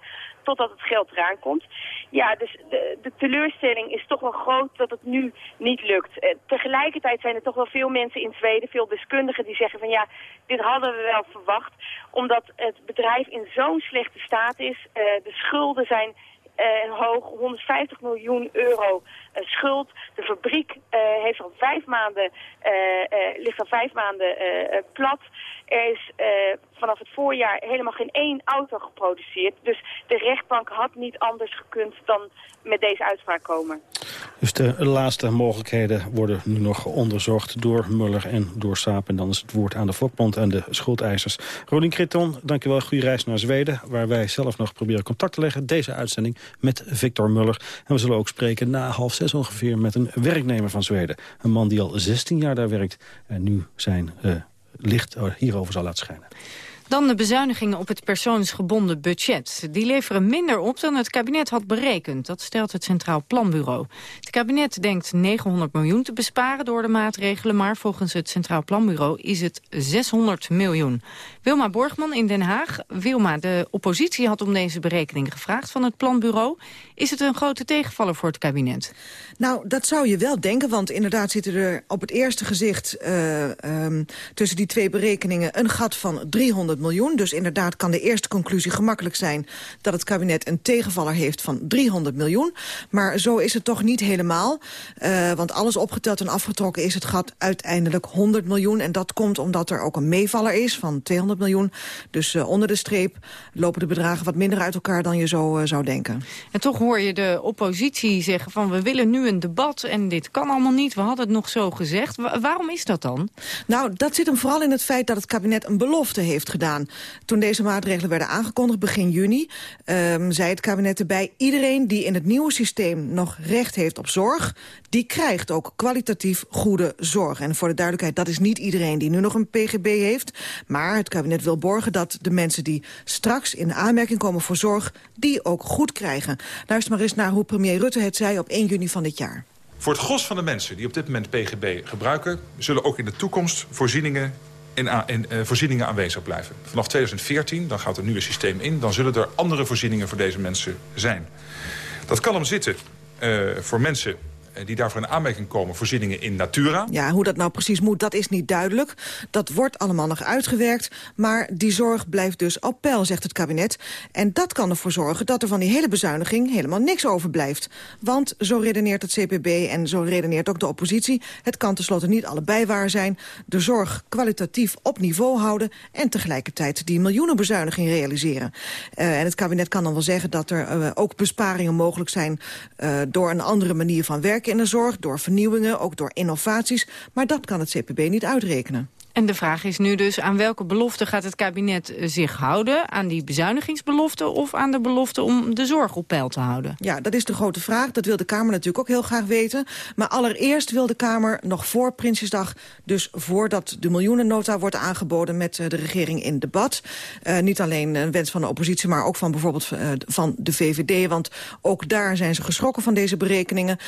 totdat het geld eraan komt. Ja, dus de, de teleurstelling is toch wel groot dat het nu niet lukt. Eh, tegelijkertijd zijn er toch wel veel mensen in Zweden, veel deskundigen die zeggen van ja, dit hadden we wel verwacht. Omdat het bedrijf in zo'n slechte staat is. Uh, de schulden zijn uh, hoog, 150 miljoen euro uh, schuld. De fabriek uh, heeft al vijf maanden, ligt al vijf maanden plat. Er is vanaf het voorjaar helemaal geen één auto geproduceerd. Dus de rechtbank had niet anders gekund dan met deze uitspraak komen. Dus de laatste mogelijkheden worden nu nog onderzocht door Muller en door Saap. En dan is het woord aan de Fokbond en de schuldeisers. Rolien Kreton, dankjewel. Goede reis naar Zweden, waar wij zelf nog proberen contact te leggen. Deze uitzending met Victor Muller. En we zullen ook spreken na half zes ongeveer met een werknemer van Zweden. Een man die al 16 jaar daar werkt en nu zijn uh, licht hierover zal laten schijnen. Dan de bezuinigingen op het persoonsgebonden budget. Die leveren minder op dan het kabinet had berekend. Dat stelt het Centraal Planbureau. Het kabinet denkt 900 miljoen te besparen door de maatregelen... maar volgens het Centraal Planbureau is het 600 miljoen. Wilma Borgman in Den Haag. Wilma, de oppositie had om deze berekening gevraagd van het Planbureau. Is het een grote tegenvaller voor het kabinet? Nou, dat zou je wel denken, want inderdaad zitten er op het eerste gezicht... Uh, um, tussen die twee berekeningen een gat van 300 miljoen. Dus inderdaad kan de eerste conclusie gemakkelijk zijn... dat het kabinet een tegenvaller heeft van 300 miljoen. Maar zo is het toch niet helemaal. Uh, want alles opgeteld en afgetrokken is het gat uiteindelijk 100 miljoen. En dat komt omdat er ook een meevaller is van 200 miljoen. Dus uh, onder de streep lopen de bedragen wat minder uit elkaar dan je zo uh, zou denken. En toch hoor je de oppositie zeggen van we willen nu een debat... en dit kan allemaal niet, we hadden het nog zo gezegd. Wa waarom is dat dan? Nou, dat zit hem vooral in het feit dat het kabinet een belofte heeft gedaan. Toen deze maatregelen werden aangekondigd begin juni... Um, zei het kabinet erbij... iedereen die in het nieuwe systeem nog recht heeft op zorg... die krijgt ook kwalitatief goede zorg. En voor de duidelijkheid, dat is niet iedereen die nu nog een PGB heeft. Maar het kabinet wil borgen dat de mensen die straks in aanmerking komen voor zorg... die ook goed krijgen. Luister maar eens naar hoe premier Rutte het zei op 1 juni van dit jaar. Voor het gros van de mensen die op dit moment PGB gebruiken... zullen ook in de toekomst voorzieningen, in, in uh, voorzieningen aanwezig blijven. Vanaf 2014, dan gaat het nieuwe systeem in... dan zullen er andere voorzieningen voor deze mensen zijn. Dat kan hem zitten uh, voor mensen eh, die daarvoor in aanmerking komen, voorzieningen in Natura. Ja, hoe dat nou precies moet, dat is niet duidelijk. Dat wordt allemaal nog uitgewerkt, maar die zorg blijft dus op peil, zegt het kabinet. En dat kan ervoor zorgen dat er van die hele bezuiniging helemaal niks overblijft. Want, zo redeneert het CPB en zo redeneert ook de oppositie... het kan tenslotte niet allebei waar zijn. De zorg kwalitatief op niveau houden... en tegelijkertijd die miljoenenbezuiniging realiseren. Uh, en het kabinet kan dan wel zeggen dat er uh, ook besparingen mogelijk zijn... Uh, door een andere manier van werken in de zorg, door vernieuwingen, ook door innovaties. Maar dat kan het CPB niet uitrekenen. En de vraag is nu dus aan welke belofte gaat het kabinet eh, zich houden? Aan die bezuinigingsbelofte of aan de belofte om de zorg op peil te houden? Ja, dat is de grote vraag. Dat wil de Kamer natuurlijk ook heel graag weten. Maar allereerst wil de Kamer nog voor Prinsjesdag... dus voordat de miljoenennota wordt aangeboden met eh, de regering in debat... Uh, niet alleen een wens van de oppositie, maar ook van bijvoorbeeld van de VVD... want ook daar zijn ze geschrokken van deze berekeningen.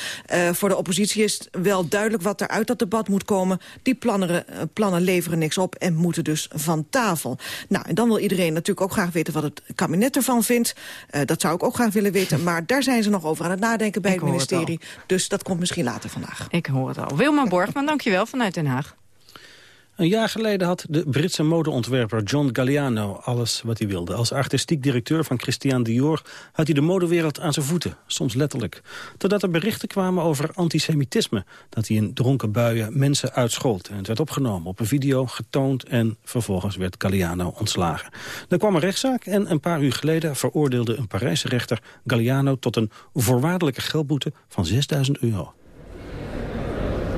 Voor de oppositie is wel duidelijk wat er uit dat debat moet komen. Die plannen, plannen leveren niks op en moeten dus van tafel. Nou, en dan wil iedereen natuurlijk ook graag weten wat het kabinet ervan vindt. Uh, dat zou ik ook graag willen weten. Maar daar zijn ze nog over aan het nadenken bij ik het ministerie. Het dus dat komt misschien later vandaag. Ik hoor het al. Wilma Borgman, dankjewel vanuit Den Haag. Een jaar geleden had de Britse modeontwerper John Galliano alles wat hij wilde. Als artistiek directeur van Christian Dior had hij de modewereld aan zijn voeten, soms letterlijk. Totdat er berichten kwamen over antisemitisme, dat hij in dronken buien mensen uitschold. En het werd opgenomen, op een video getoond en vervolgens werd Galliano ontslagen. Er kwam een rechtszaak en een paar uur geleden veroordeelde een Parijse rechter Galliano tot een voorwaardelijke geldboete van 6000 euro.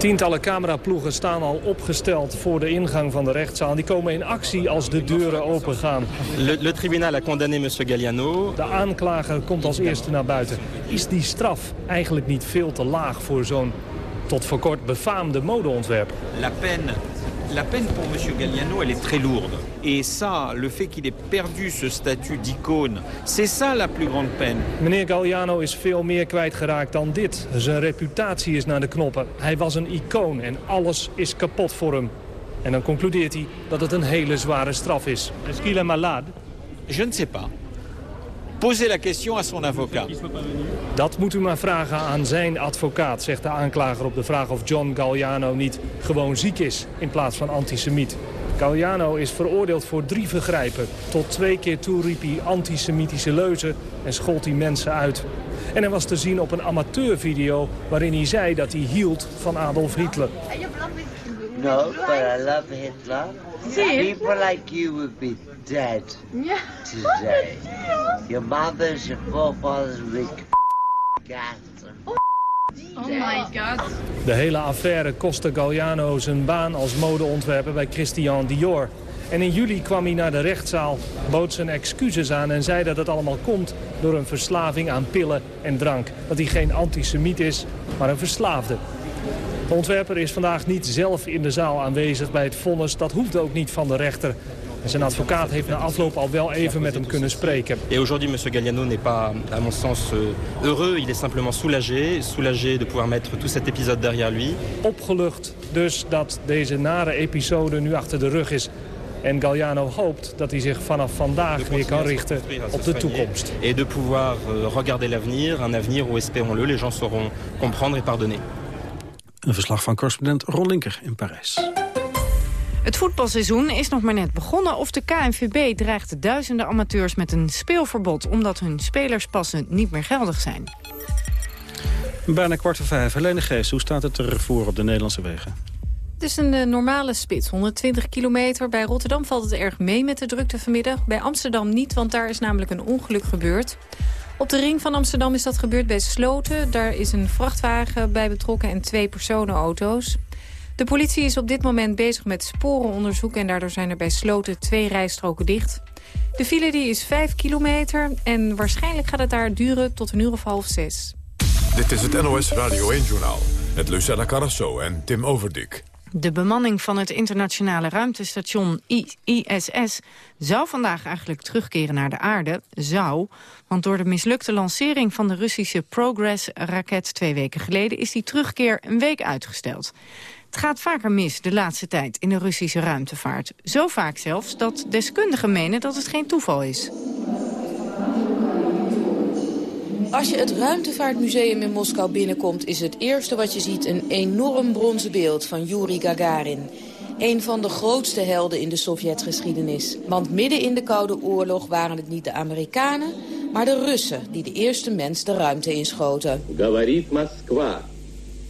Tientallen cameraploegen staan al opgesteld voor de ingang van de rechtszaal. Die komen in actie als de deuren opengaan. Le, le tribunal a condamné monsieur Galliano. De aanklager komt als eerste naar buiten. Is die straf eigenlijk niet veel te laag voor zo'n tot voor kort befaamde modeontwerper? La peine la peine pour M. Galliano, elle est très lourde. Et ça, le fait qu'il ait perdu ce statut d'icône, c'est ça la plus grande peine. Meneer Galliano is veel meer kwijtgeraakt dan dit. Zijn reputatie is naar de knoppen. Hij was een icoon en alles is kapot voor hem. En dan concludeert hij dat het een hele zware straf is. Est-ce qu'il est malade? Je ne sais pas. Posez la question à son avocat. Dat moet u maar vragen aan zijn advocaat, zegt de aanklager op de vraag of John Galliano niet gewoon ziek is in plaats van antisemiet. Galliano is veroordeeld voor drie vergrijpen. Tot twee keer toe riep hij antisemitische leuzen en schold hij mensen uit. En hij was te zien op een amateurvideo waarin hij zei dat hij hield van Adolf Hitler. No, but I love Hitler. People like you would be dead today. Your mothers, your forefathers would be Oh my god. De hele affaire kostte Galliano zijn baan als modeontwerper bij Christian Dior. En in juli kwam hij naar de rechtszaal, bood zijn excuses aan... en zei dat het allemaal komt door een verslaving aan pillen en drank. Dat hij geen antisemiet is, maar een verslaafde. De ontwerper is vandaag niet zelf in de zaal aanwezig bij het vonnis. Dat hoeft ook niet van de rechter. En zijn advocaat heeft na afloop al wel even met hem kunnen spreken. Et aujourd'hui, monsieur Galliano n'est pas, à mon sens, heureux. Il est simplement soulagé. Soulagé de pouvoir mettre tout cet épisode derrière lui. Opgelucht dus dat deze nare episode nu achter de rug is. En Galliano hoopt dat hij zich vanaf vandaag weer kan richten op de toekomst. Et de pouvoir regarder l'avenir, un avenir où, espérons-le, les gens sauront comprendre et pardonner. Een verslag van correspondent Ron Linker in Parijs. Het voetbalseizoen is nog maar net begonnen of de KNVB dreigt duizenden amateurs met een speelverbod... omdat hun spelerspassen niet meer geldig zijn. Bijna kwart voor vijf. Helene Geest, hoe staat het ervoor op de Nederlandse wegen? Het is een uh, normale spits, 120 kilometer. Bij Rotterdam valt het erg mee met de drukte vanmiddag. Bij Amsterdam niet, want daar is namelijk een ongeluk gebeurd. Op de ring van Amsterdam is dat gebeurd bij Sloten. Daar is een vrachtwagen bij betrokken en twee personenauto's. De politie is op dit moment bezig met sporenonderzoek... en daardoor zijn er bij Sloten twee rijstroken dicht. De file die is 5 kilometer en waarschijnlijk gaat het daar duren tot een uur of half zes. Dit is het NOS Radio 1-journaal met Lucella Carrasso en Tim Overdik. De bemanning van het internationale ruimtestation ISS zou vandaag eigenlijk terugkeren naar de aarde. Zou, want door de mislukte lancering van de Russische Progress-raket twee weken geleden is die terugkeer een week uitgesteld. Het gaat vaker mis de laatste tijd in de Russische ruimtevaart. Zo vaak zelfs dat deskundigen menen dat het geen toeval is. Als je het Ruimtevaartmuseum in Moskou binnenkomt... is het eerste wat je ziet een enorm bronzen beeld van Yuri Gagarin. Een van de grootste helden in de Sovjetgeschiedenis. Want midden in de Koude Oorlog waren het niet de Amerikanen... maar de Russen die de eerste mens de ruimte inschoten. Говорит Москва.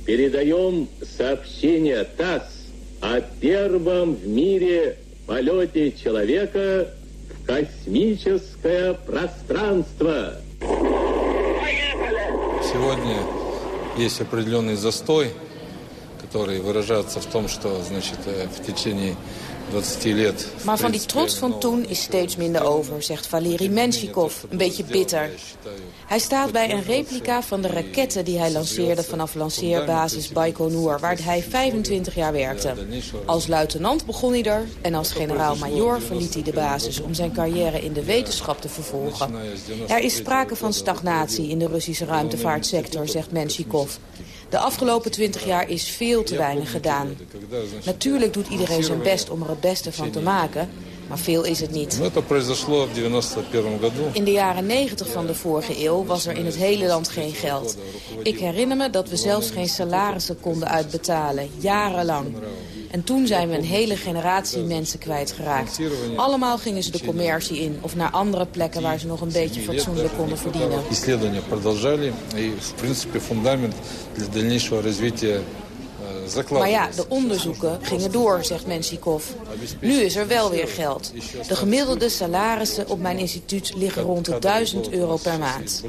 Передаем сообщение ТАСС о первом в мире полете человека в космическое пространство. Сегодня есть определенный застой, который выражается в том, что значит, в течение Maar van die trots van toen is steeds minder over, zegt Valery Menshikov, een beetje bitter. Hij staat bij een replica van de raketten die hij lanceerde vanaf lanceerbasis Baikonur, waar hij 25 jaar werkte. Als luitenant begon hij er en als generaal-majoor verliet hij de basis om zijn carrière in de wetenschap te vervolgen. Er is sprake van stagnatie in de Russische ruimtevaartsector, zegt Menshikov. De afgelopen twintig jaar is veel te weinig gedaan. Natuurlijk doet iedereen zijn best om er het beste van te maken... maar veel is het niet. In de jaren 90 van de vorige eeuw was er in het hele land geen geld. Ik herinner me dat we zelfs geen salarissen konden uitbetalen, jarenlang. En toen zijn we een hele generatie mensen kwijtgeraakt. Allemaal gingen ze de commercie in of naar andere plekken waar ze nog een beetje fatsoenlijk konden verdienen. Maar ja, de onderzoeken gingen door, zegt Mensikov. Nu is er wel weer geld. De gemiddelde salarissen op mijn instituut liggen rond de 1000 euro per maand.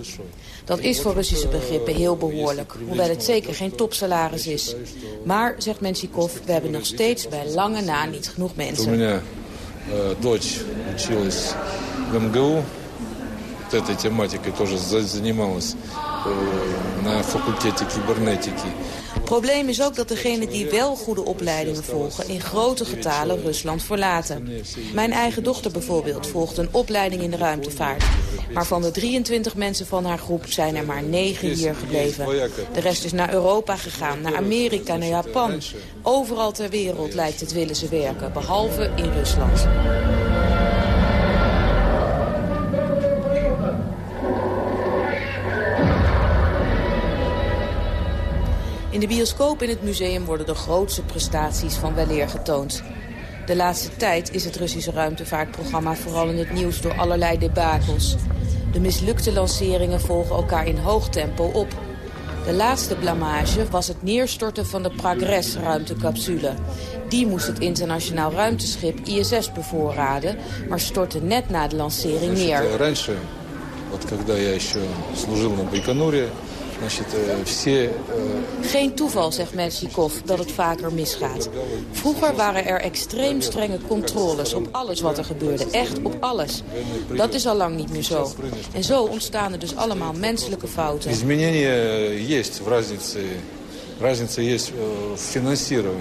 Dat is voor Russische begrippen heel behoorlijk, hoewel het zeker geen topsalaris is. Maar, zegt Mensikov, we hebben nog steeds bij lange na niet genoeg mensen. Mijn dochter училась в МГУ, этой тематикой тоже занималась на факультете кибернетики. Probleem is ook dat degenen die wel goede opleidingen volgen... in grote getalen Rusland verlaten. Mijn eigen dochter bijvoorbeeld volgt een opleiding in de ruimtevaart. Maar van de 23 mensen van haar groep zijn er maar 9 hier gebleven. De rest is naar Europa gegaan, naar Amerika, naar Japan. Overal ter wereld lijkt het willen ze werken, behalve in Rusland. In de bioscoop in het museum worden de grootste prestaties van weleer getoond. De laatste tijd is het Russische ruimtevaartprogramma vooral in het nieuws door allerlei debakels. De mislukte lanceringen volgen elkaar in hoog tempo op. De laatste blamage was het neerstorten van de Progress-ruimtecapsule. Die moest het internationaal ruimteschip ISS bevoorraden, maar stortte net na de lancering neer. Geen toeval, zegt Mensikov, dat het vaker misgaat. Vroeger waren er extreem strenge controles op alles wat er gebeurde. Echt op alles. Dat is al lang niet meer zo. En zo ontstaan er dus allemaal menselijke fouten.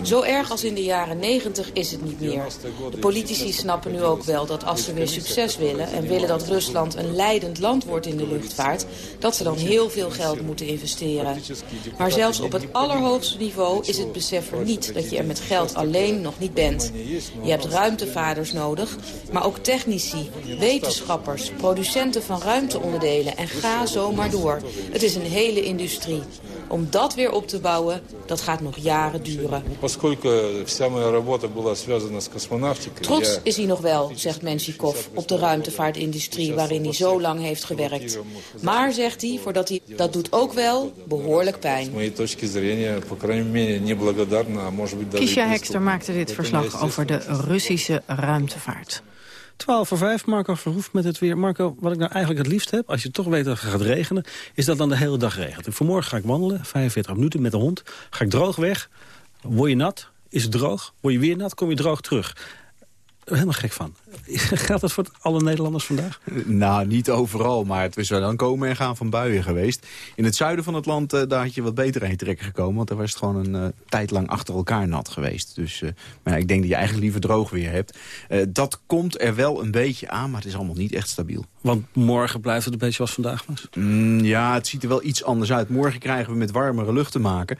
Zo erg als in de jaren 90 is het niet meer. De politici snappen nu ook wel dat als ze weer succes willen... en willen dat Rusland een leidend land wordt in de luchtvaart... dat ze dan heel veel geld moeten investeren. Maar zelfs op het allerhoogste niveau is het besef er niet... dat je er met geld alleen nog niet bent. Je hebt ruimtevaders nodig, maar ook technici, wetenschappers... producenten van ruimteonderdelen en ga zo maar door. Het is een hele industrie. Om dat weer op te bouwen, dat gaat nog jaren duren. Trots is hij nog wel, zegt Menshikov, op de ruimtevaartindustrie waarin hij zo lang heeft gewerkt. Maar, zegt hij, voordat hij dat doet ook wel, behoorlijk pijn. Kisha Hekster maakte dit verslag over de Russische ruimtevaart. 12 voor 5, Marco Verhoef met het weer. Marco, wat ik nou eigenlijk het liefst heb, als je toch weet dat het gaat regenen... is dat dan de hele dag regent. Vanmorgen ga ik wandelen, 45 minuten met de hond. Ga ik droog weg, word je nat, is het droog. Word je weer nat, kom je droog terug. helemaal gek van. <laughs> Geldt dat voor alle Nederlanders vandaag? Nou, niet overal, maar het is wel dan komen en gaan van buien geweest. In het zuiden van het land, uh, daar had je wat beter heen trekken gekomen. Want daar was het gewoon een uh, tijd lang achter elkaar nat geweest. Dus uh, maar ik denk dat je eigenlijk liever droog weer hebt. dat komt er wel een beetje aan, maar het is allemaal niet echt stabiel. Want morgen blijft het een beetje zoals vandaag was? Mm, ja, het ziet er wel iets anders uit. Morgen krijgen we met warmere lucht te maken.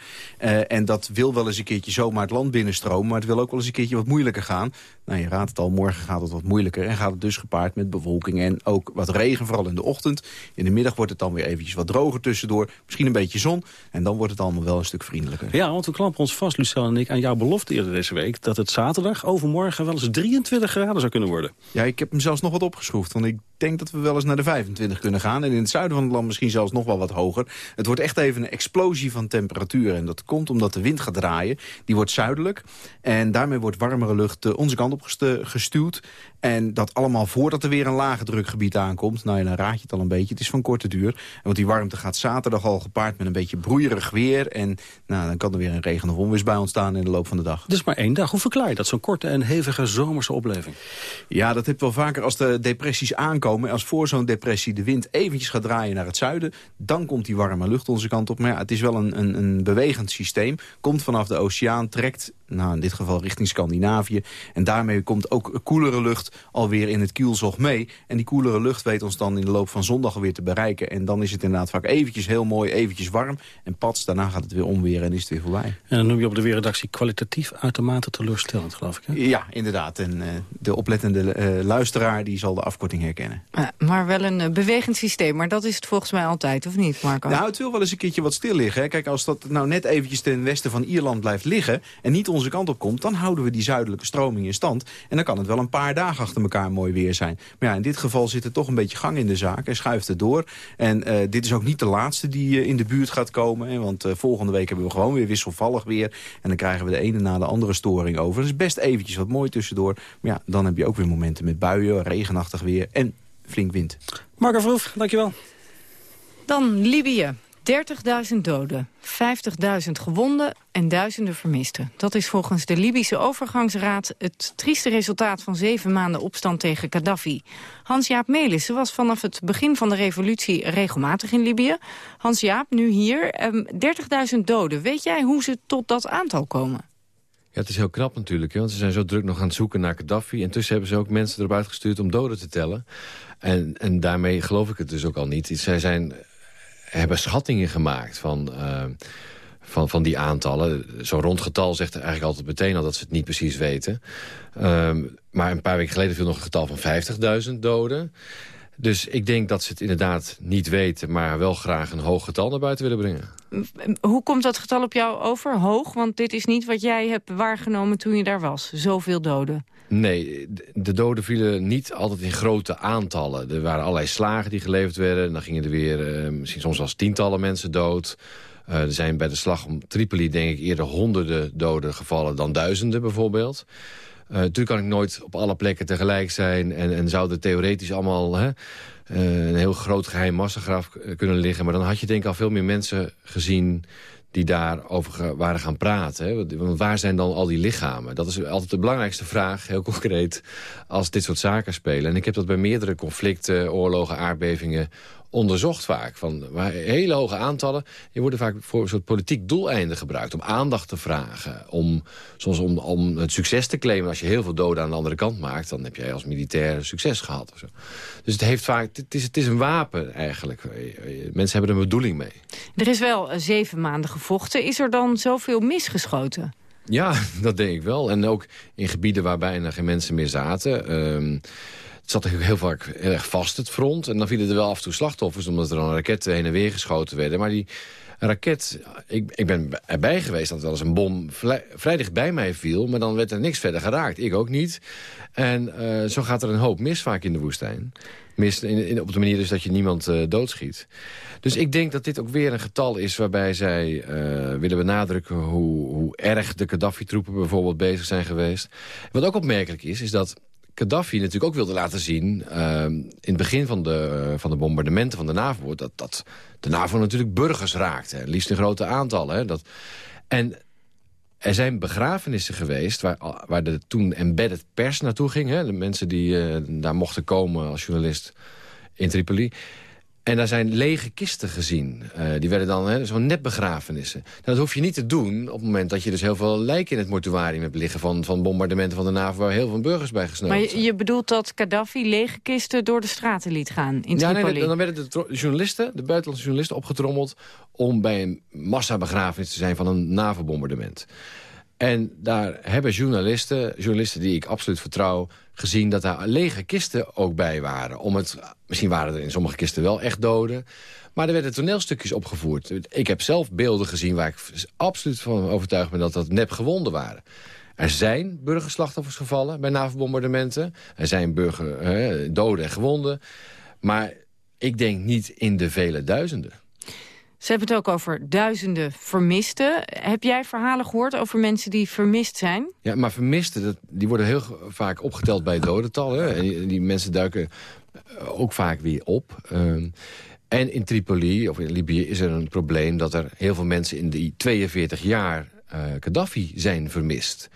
en dat wil wel eens een keertje zomaar het land binnenstromen. Maar het wil ook wel eens een keertje wat moeilijker gaan. Nou, je raadt het al, morgen gaat het wat moeilijker. En gaat het dus gepaard met bewolking en ook wat regen, vooral in de ochtend. In de middag wordt het dan weer eventjes wat droger tussendoor. Misschien een beetje zon. En dan wordt het allemaal wel een stuk vriendelijker. Ja, want we klampen ons vast, Lucelle en ik, aan jouw belofte eerder deze week... dat het zaterdag overmorgen wel eens 23 graden zou kunnen worden. Ja, ik heb hem zelfs nog wat opgeschroefd. Want ik denk dat we wel eens naar de 25 kunnen gaan. En in het zuiden van het land misschien zelfs nog wel wat hoger. Het wordt echt even een explosie van temperatuur. En dat komt omdat de wind gaat draaien. Die wordt zuidelijk. En daarmee wordt warmere lucht onze kant op gestuurd. En dat allemaal voordat er weer een lage drukgebied aankomt. Nou ja, dan raad je het al een beetje. Het is van korte duur. Want die warmte gaat zaterdag al gepaard met een beetje broeierig weer. En nou, dan kan er weer een regen- of onweersbui ontstaan in de loop van de dag. Dus maar één dag. Hoe verklaar je dat? Zo'n korte en hevige zomerse opleving? Ja, dat heb je wel vaker als de depressies aankomen. Als voor zo'n depressie de wind eventjes gaat draaien naar het zuiden. Dan komt die warme lucht onze kant op. Maar ja, het is wel een, een, een bewegend systeem. Komt vanaf de oceaan, trekt nou, in dit geval richting Scandinavië. En daarmee komt ook koelere lucht alweer in het kielzog mee. En die koelere lucht weet ons dan in de loop van zondag alweer te bereiken. En dan is het inderdaad vaak eventjes heel mooi, eventjes warm. En pats, daarna gaat het weer omweren en is het weer voorbij. En dan noem je op de weerredactie kwalitatief uitermate teleurstellend, geloof ik. Hè? Ja, inderdaad. En uh, de oplettende uh, luisteraar die zal de afkorting herkennen. Uh, maar wel een bewegend systeem. Maar dat is het volgens mij altijd, of niet, Marco? Nou, het wil wel eens een keertje wat stil liggen. Hè. Kijk, als dat nou net eventjes ten westen van Ierland blijft liggen... en niet onze kant op komt, dan houden we die zuidelijke stroming in stand. En dan kan het wel een paar dagen achter elkaar mooi weer zijn. Maar ja, in dit geval zit er toch een beetje gang in de zaak en schuift het door. En uh, dit is ook niet de laatste die uh, in de buurt gaat komen. Hè, want uh, volgende week hebben we gewoon weer wisselvallig weer. En dan krijgen we de ene na de andere storing over. Dat is best eventjes wat mooi tussendoor. Maar ja, dan heb je ook weer momenten met buien, regenachtig weer en flink wind. Marco Vroef, dankjewel. Dan Libië. 30.000 doden, 50.000 gewonden en duizenden vermisten. Dat is volgens de Libische overgangsraad het trieste resultaat van zeven maanden opstand tegen Gaddafi. Hans-Jaap Melissen was vanaf het begin van de revolutie regelmatig in Libië. Hans-Jaap, nu hier, 30.000 doden. Weet jij hoe ze tot dat aantal komen? Ja, het is heel knap natuurlijk, want ze zijn zo druk nog aan het zoeken naar Gaddafi. Intussen hebben ze ook mensen erop uitgestuurd om doden te tellen. En, en daarmee geloof ik het dus ook al niet. Zij zijn hebben schattingen gemaakt van, uh, van, van die aantallen. Zo'n rondgetal zegt eigenlijk altijd meteen al dat ze het niet precies weten. Um, maar een paar weken geleden viel nog een getal van 50.000 doden. Dus ik denk dat ze het inderdaad niet weten... maar wel graag een hoog getal naar buiten willen brengen. Hoe komt dat getal op jou over? Hoog? Want dit is niet wat jij hebt waargenomen toen je daar was. Zoveel doden. Nee, de doden vielen niet altijd in grote aantallen. Er waren allerlei slagen die geleverd werden. En dan gingen er weer uh, misschien soms wel tientallen mensen dood. Uh, er zijn bij de slag om Tripoli denk ik eerder honderden doden gevallen dan duizenden bijvoorbeeld. Uh, natuurlijk kan ik nooit op alle plekken tegelijk zijn... en, en zouden theoretisch allemaal hè, een heel groot geheim massagraf kunnen liggen. Maar dan had je denk ik al veel meer mensen gezien die daarover waren gaan praten. Want waar zijn dan al die lichamen? Dat is altijd de belangrijkste vraag, heel concreet, als dit soort zaken spelen. En ik heb dat bij meerdere conflicten, oorlogen, aardbevingen onderzocht vaak. Van hele hoge aantallen. Die worden vaak voor een soort politiek doeleinden gebruikt. Om aandacht te vragen. Om, soms om, om het succes te claimen. Als je heel veel doden aan de andere kant maakt... dan heb jij als militair succes gehad. Of zo. Dus het, heeft vaak, het, is, het is een wapen eigenlijk. Mensen hebben er een bedoeling mee. Er is wel zeven maanden gevochten. Is er dan zoveel misgeschoten? Ja, <laughs> dat denk ik wel. En ook in gebieden waar bijna geen mensen meer zaten... Um, het zat heel vaak heel erg vast, het front. En dan vielen er wel af en toe slachtoffers... omdat er dan raketten heen en weer geschoten werden. Maar die raket... Ik, ik ben erbij geweest dat wel eens een bom vrij bij mij viel... maar dan werd er niks verder geraakt. Ik ook niet. En uh, zo gaat er een hoop mis vaak in de woestijn. Mis in, op de manier dus dat je niemand uh, doodschiet. Dus ik denk dat dit ook weer een getal is waarbij zij uh, willen benadrukken... Hoe, hoe erg de Gaddafi-troepen bijvoorbeeld bezig zijn geweest. Wat ook opmerkelijk is, is dat Gaddafi natuurlijk ook wilde laten zien... Uh, in het begin van de, van de bombardementen van de NAVO... dat, dat de NAVO natuurlijk burgers raakte. Liefst in grote aantallen. Hè, dat, en Er zijn begrafenissen geweest waar, waar de toen embedded pers naartoe ging. Hè? De mensen die uh, daar mochten komen als journalist in Tripoli. En daar zijn lege kisten gezien. Uh, die werden dan zo'n netbegrafenissen. Nou, dat hoef je niet te doen op het moment dat je dus heel veel lijken in het mortuarium hebt liggen... van, van bombardementen van de NAVO waar heel veel burgers bij gesneuveld Maar je, je, bedoelt dat Gaddafi lege kisten door de straten liet gaan in ja, Tripoli? Nee, dan werden de journalisten, de buitenlandse journalisten opgetrommeld... om bij een massabegrafenis te zijn van een NAVO-bombardement. En daar hebben journalisten, journalisten die ik absoluut vertrouw... gezien dat daar lege kisten ook bij waren. Om het, misschien waren er in sommige kisten wel echt doden. Maar er werden toneelstukjes opgevoerd. Ik heb zelf beelden gezien waar ik absoluut van overtuigd ben... dat dat nep gewonden waren. Er zijn burgerslachtoffers gevallen bij NAVO-bombardementen. Er zijn burger, doden en gewonden. Maar ik denk niet in de vele duizenden. Ze hebben het ook over duizenden vermisten. Heb jij verhalen gehoord over mensen die vermist zijn? Ja, maar vermisten, dat, die worden heel vaak opgeteld bij dodentallen. En die, mensen duiken eh, ook vaak weer op. Ehm, en in Tripoli, of in Libië, is er een probleem... dat er heel veel mensen in die 42 jaar uh, Gaddafi zijn vermist.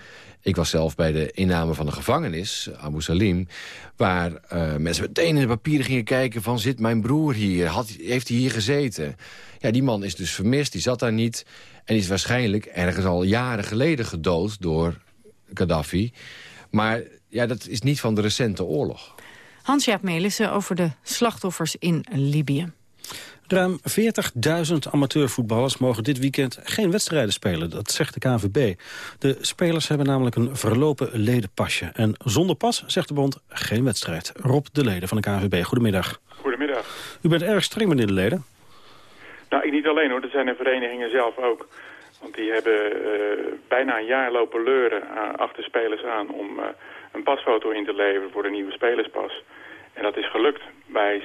Ik was zelf bij de inname van de gevangenis, Abu Salim... waar uh, mensen meteen in de papieren gingen kijken van... zit mijn broer hier? Had, heeft hij hier gezeten? Ja, die man is dus vermist, die zat daar niet... en is waarschijnlijk ergens al jaren geleden gedood door Gaddafi. Maar ja, dat is niet van de recente oorlog. Hans-Jaap Melissen over de slachtoffers in Libië. Ruim 40.000 amateurvoetballers mogen dit weekend geen wedstrijden spelen. Dat zegt de KNVB. De spelers hebben namelijk een verlopen ledenpasje. En zonder pas, zegt de bond, geen wedstrijd. Rob de Leden van de KNVB, goedemiddag. Goedemiddag. U bent erg streng, meneer de Leden. Nou, ik niet alleen hoor. Er zijn de verenigingen zelf ook. Want die hebben uh, bijna een jaar lopen leuren uh, achter spelers aan om uh, een pasfoto in te leveren voor de nieuwe spelerspas. En dat is gelukt bij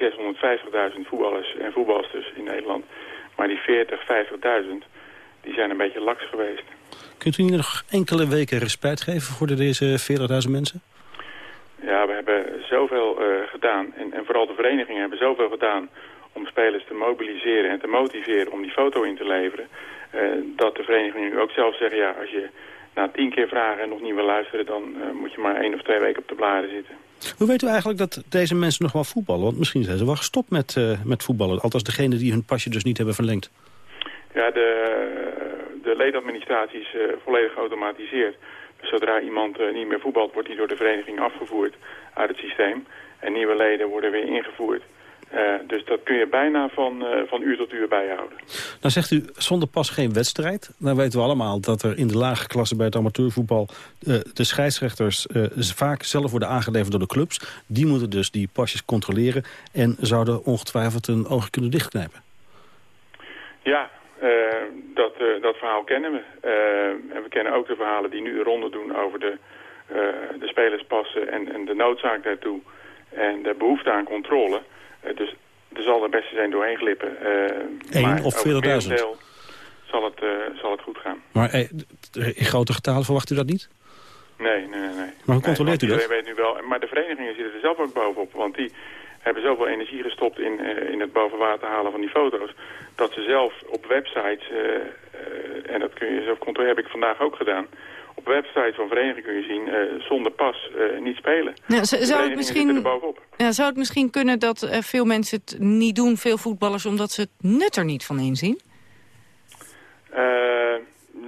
650.000 voetballers en voetbalsters in Nederland. Maar die 40, 50.000, die zijn een beetje laks geweest. Kunt u nog enkele weken respect geven voor deze 40.000 mensen? Ja, we hebben zoveel gedaan. En, en vooral de verenigingen hebben zoveel gedaan om spelers te mobiliseren en te motiveren om die foto in te leveren. Uh, dat de vereniging nu ook zelf zeggen, ja, als je na tien keer vragen en nog niet wil luisteren... dan uh, moet je maar één of twee weken op de bladen zitten. Hoe weet u eigenlijk dat deze mensen nog wel voetballen? Want misschien zijn ze wel gestopt met, uh, met voetballen. Althans degene die hun pasje dus niet hebben verlengd. Ja, de, de ledenadministratie is volledig geautomatiseerd. Dus zodra iemand niet meer voetbalt, wordt hij door de vereniging afgevoerd uit het systeem. En nieuwe leden worden weer ingevoerd. Dus dat kun je bijna van, van uur tot uur bijhouden. Dan zegt u zonder pas geen wedstrijd. Dan weten we allemaal dat er in de lage klasse bij het amateurvoetbal... Uh, de scheidsrechters vaak zelf worden aangeleverd door de clubs. Die moeten dus die pasjes controleren... en zouden ongetwijfeld een oogje kunnen dichtknijpen. Ja, dat, dat verhaal kennen we. en we kennen ook de verhalen die nu de ronde doen over de, de spelerspassen... En, en de noodzaak daartoe en de behoefte aan controle... Eh, dus er zal er beste zijn doorheen glippen. Eén eh, of 40.000? Zal het, eh, zal het goed gaan. Maar in grote getalen verwacht u dat niet? Nee, nee, nee. Maar hoe controleert nee, u dat? Weet nu wel, maar de verenigingen zitten er zelf ook bovenop. Want die hebben zoveel energie gestopt in, in het boven water halen van die foto's... dat ze zelf op websites, uh, uh, en dat kun je zelf controleren, heb ik vandaag ook gedaan op website van vereniging kun je zien... Uh, zonder pas uh, niet spelen. Ja, zou, het misschien, ja, zou het misschien kunnen dat uh, veel mensen het niet doen, veel voetballers... omdat ze het nut er niet van inzien?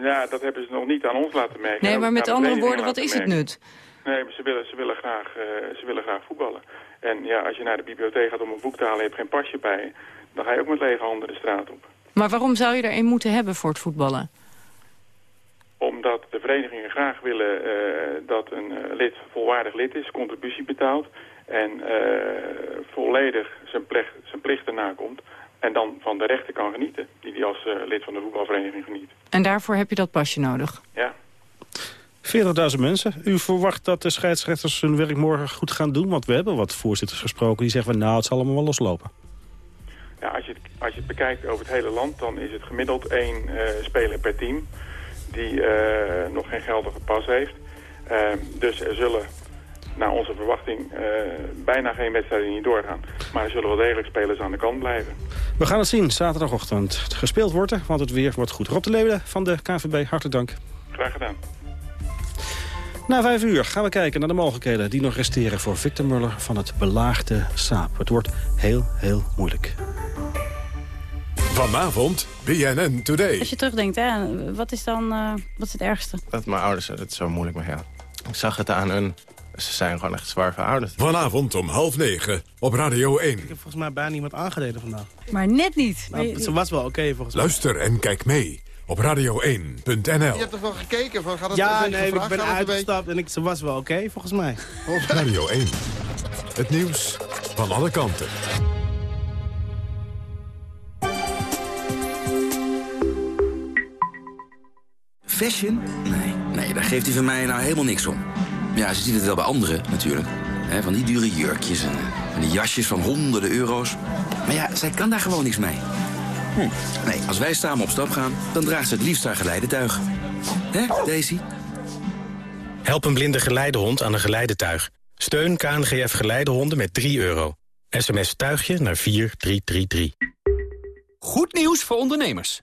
ja, dat hebben ze nog niet aan ons laten merken. Nee, maar met andere woorden, wat is het nut? Nee, maar ze willen, ze, willen graag, ze willen graag voetballen. En ja, als je naar de bibliotheek gaat om een boek te halen... en je hebt geen pasje bij dan ga je ook met lege handen de straat op. Maar waarom zou je er een moeten hebben voor het voetballen? Omdat de verenigingen graag willen uh, dat een uh, lid volwaardig lid is, contributie betaalt en uh, volledig zijn, plicht, zijn plichten nakomt. En dan van de rechten kan genieten, die hij als lid van de voetbalvereniging geniet. En daarvoor heb je dat pasje nodig? Ja. 40.000 mensen. U verwacht dat de scheidsrechters hun werk morgen goed gaan doen? Want we hebben wat voorzitters gesproken die zeggen... Van, nou, het zal allemaal wel loslopen. Ja, als je, het, als je het bekijkt over het hele land... dan is het gemiddeld één speler per team die uh, nog geen geldige pas heeft. Uh, dus er zullen naar onze verwachting uh, bijna geen wedstrijden niet doorgaan. Maar er zullen wel degelijk spelers aan de kant blijven. We gaan het zien zaterdagochtend. Gespeeld wordt er, want het weer wordt goed. Rob de Leeuwen van de KVB, hartelijk dank. Graag gedaan. Na vijf uur gaan we kijken naar de mogelijkheden die nog resteren voor Victor Muller van het belaagde saap. Het wordt heel, heel moeilijk. Vanavond, BNN Today. Als je terugdenkt, hè, wat is dan uh, wat is het ergste? Dat mijn ouders het zo moeilijk mee hadden. Ik zag het aan hun. Ze zijn gewoon echt zwaar verouderd. Vanavond om half negen op Radio 1. Ik heb volgens mij bijna niemand aangereden vandaag. Maar net niet. Nou, ze was wel oké volgens mij. Luister en kijk mee op radio1.nl. Je hebt toch wel gekeken? Van, gaat het ja, nee, ik ben uitgestapt en ik, ze was wel oké volgens mij. Radio 1. Het nieuws van alle kanten. Fashion? Nee, nee, daar geeft hij van mij nou helemaal niks om. Ja, ze ziet het wel bij anderen natuurlijk. He, van die dure jurkjes en, en die jasjes van honderden euro's. Maar ja, zij kan daar gewoon niks mee. Hm. Nee, als wij samen op stap gaan, dan draagt ze het liefst haar geleidetuig. Hè, Daisy? Help een blinde geleidehond aan een geleidetuig. Steun KNGF Geleidehonden met 3 euro. SMS tuigje naar 4333. Goed nieuws voor ondernemers.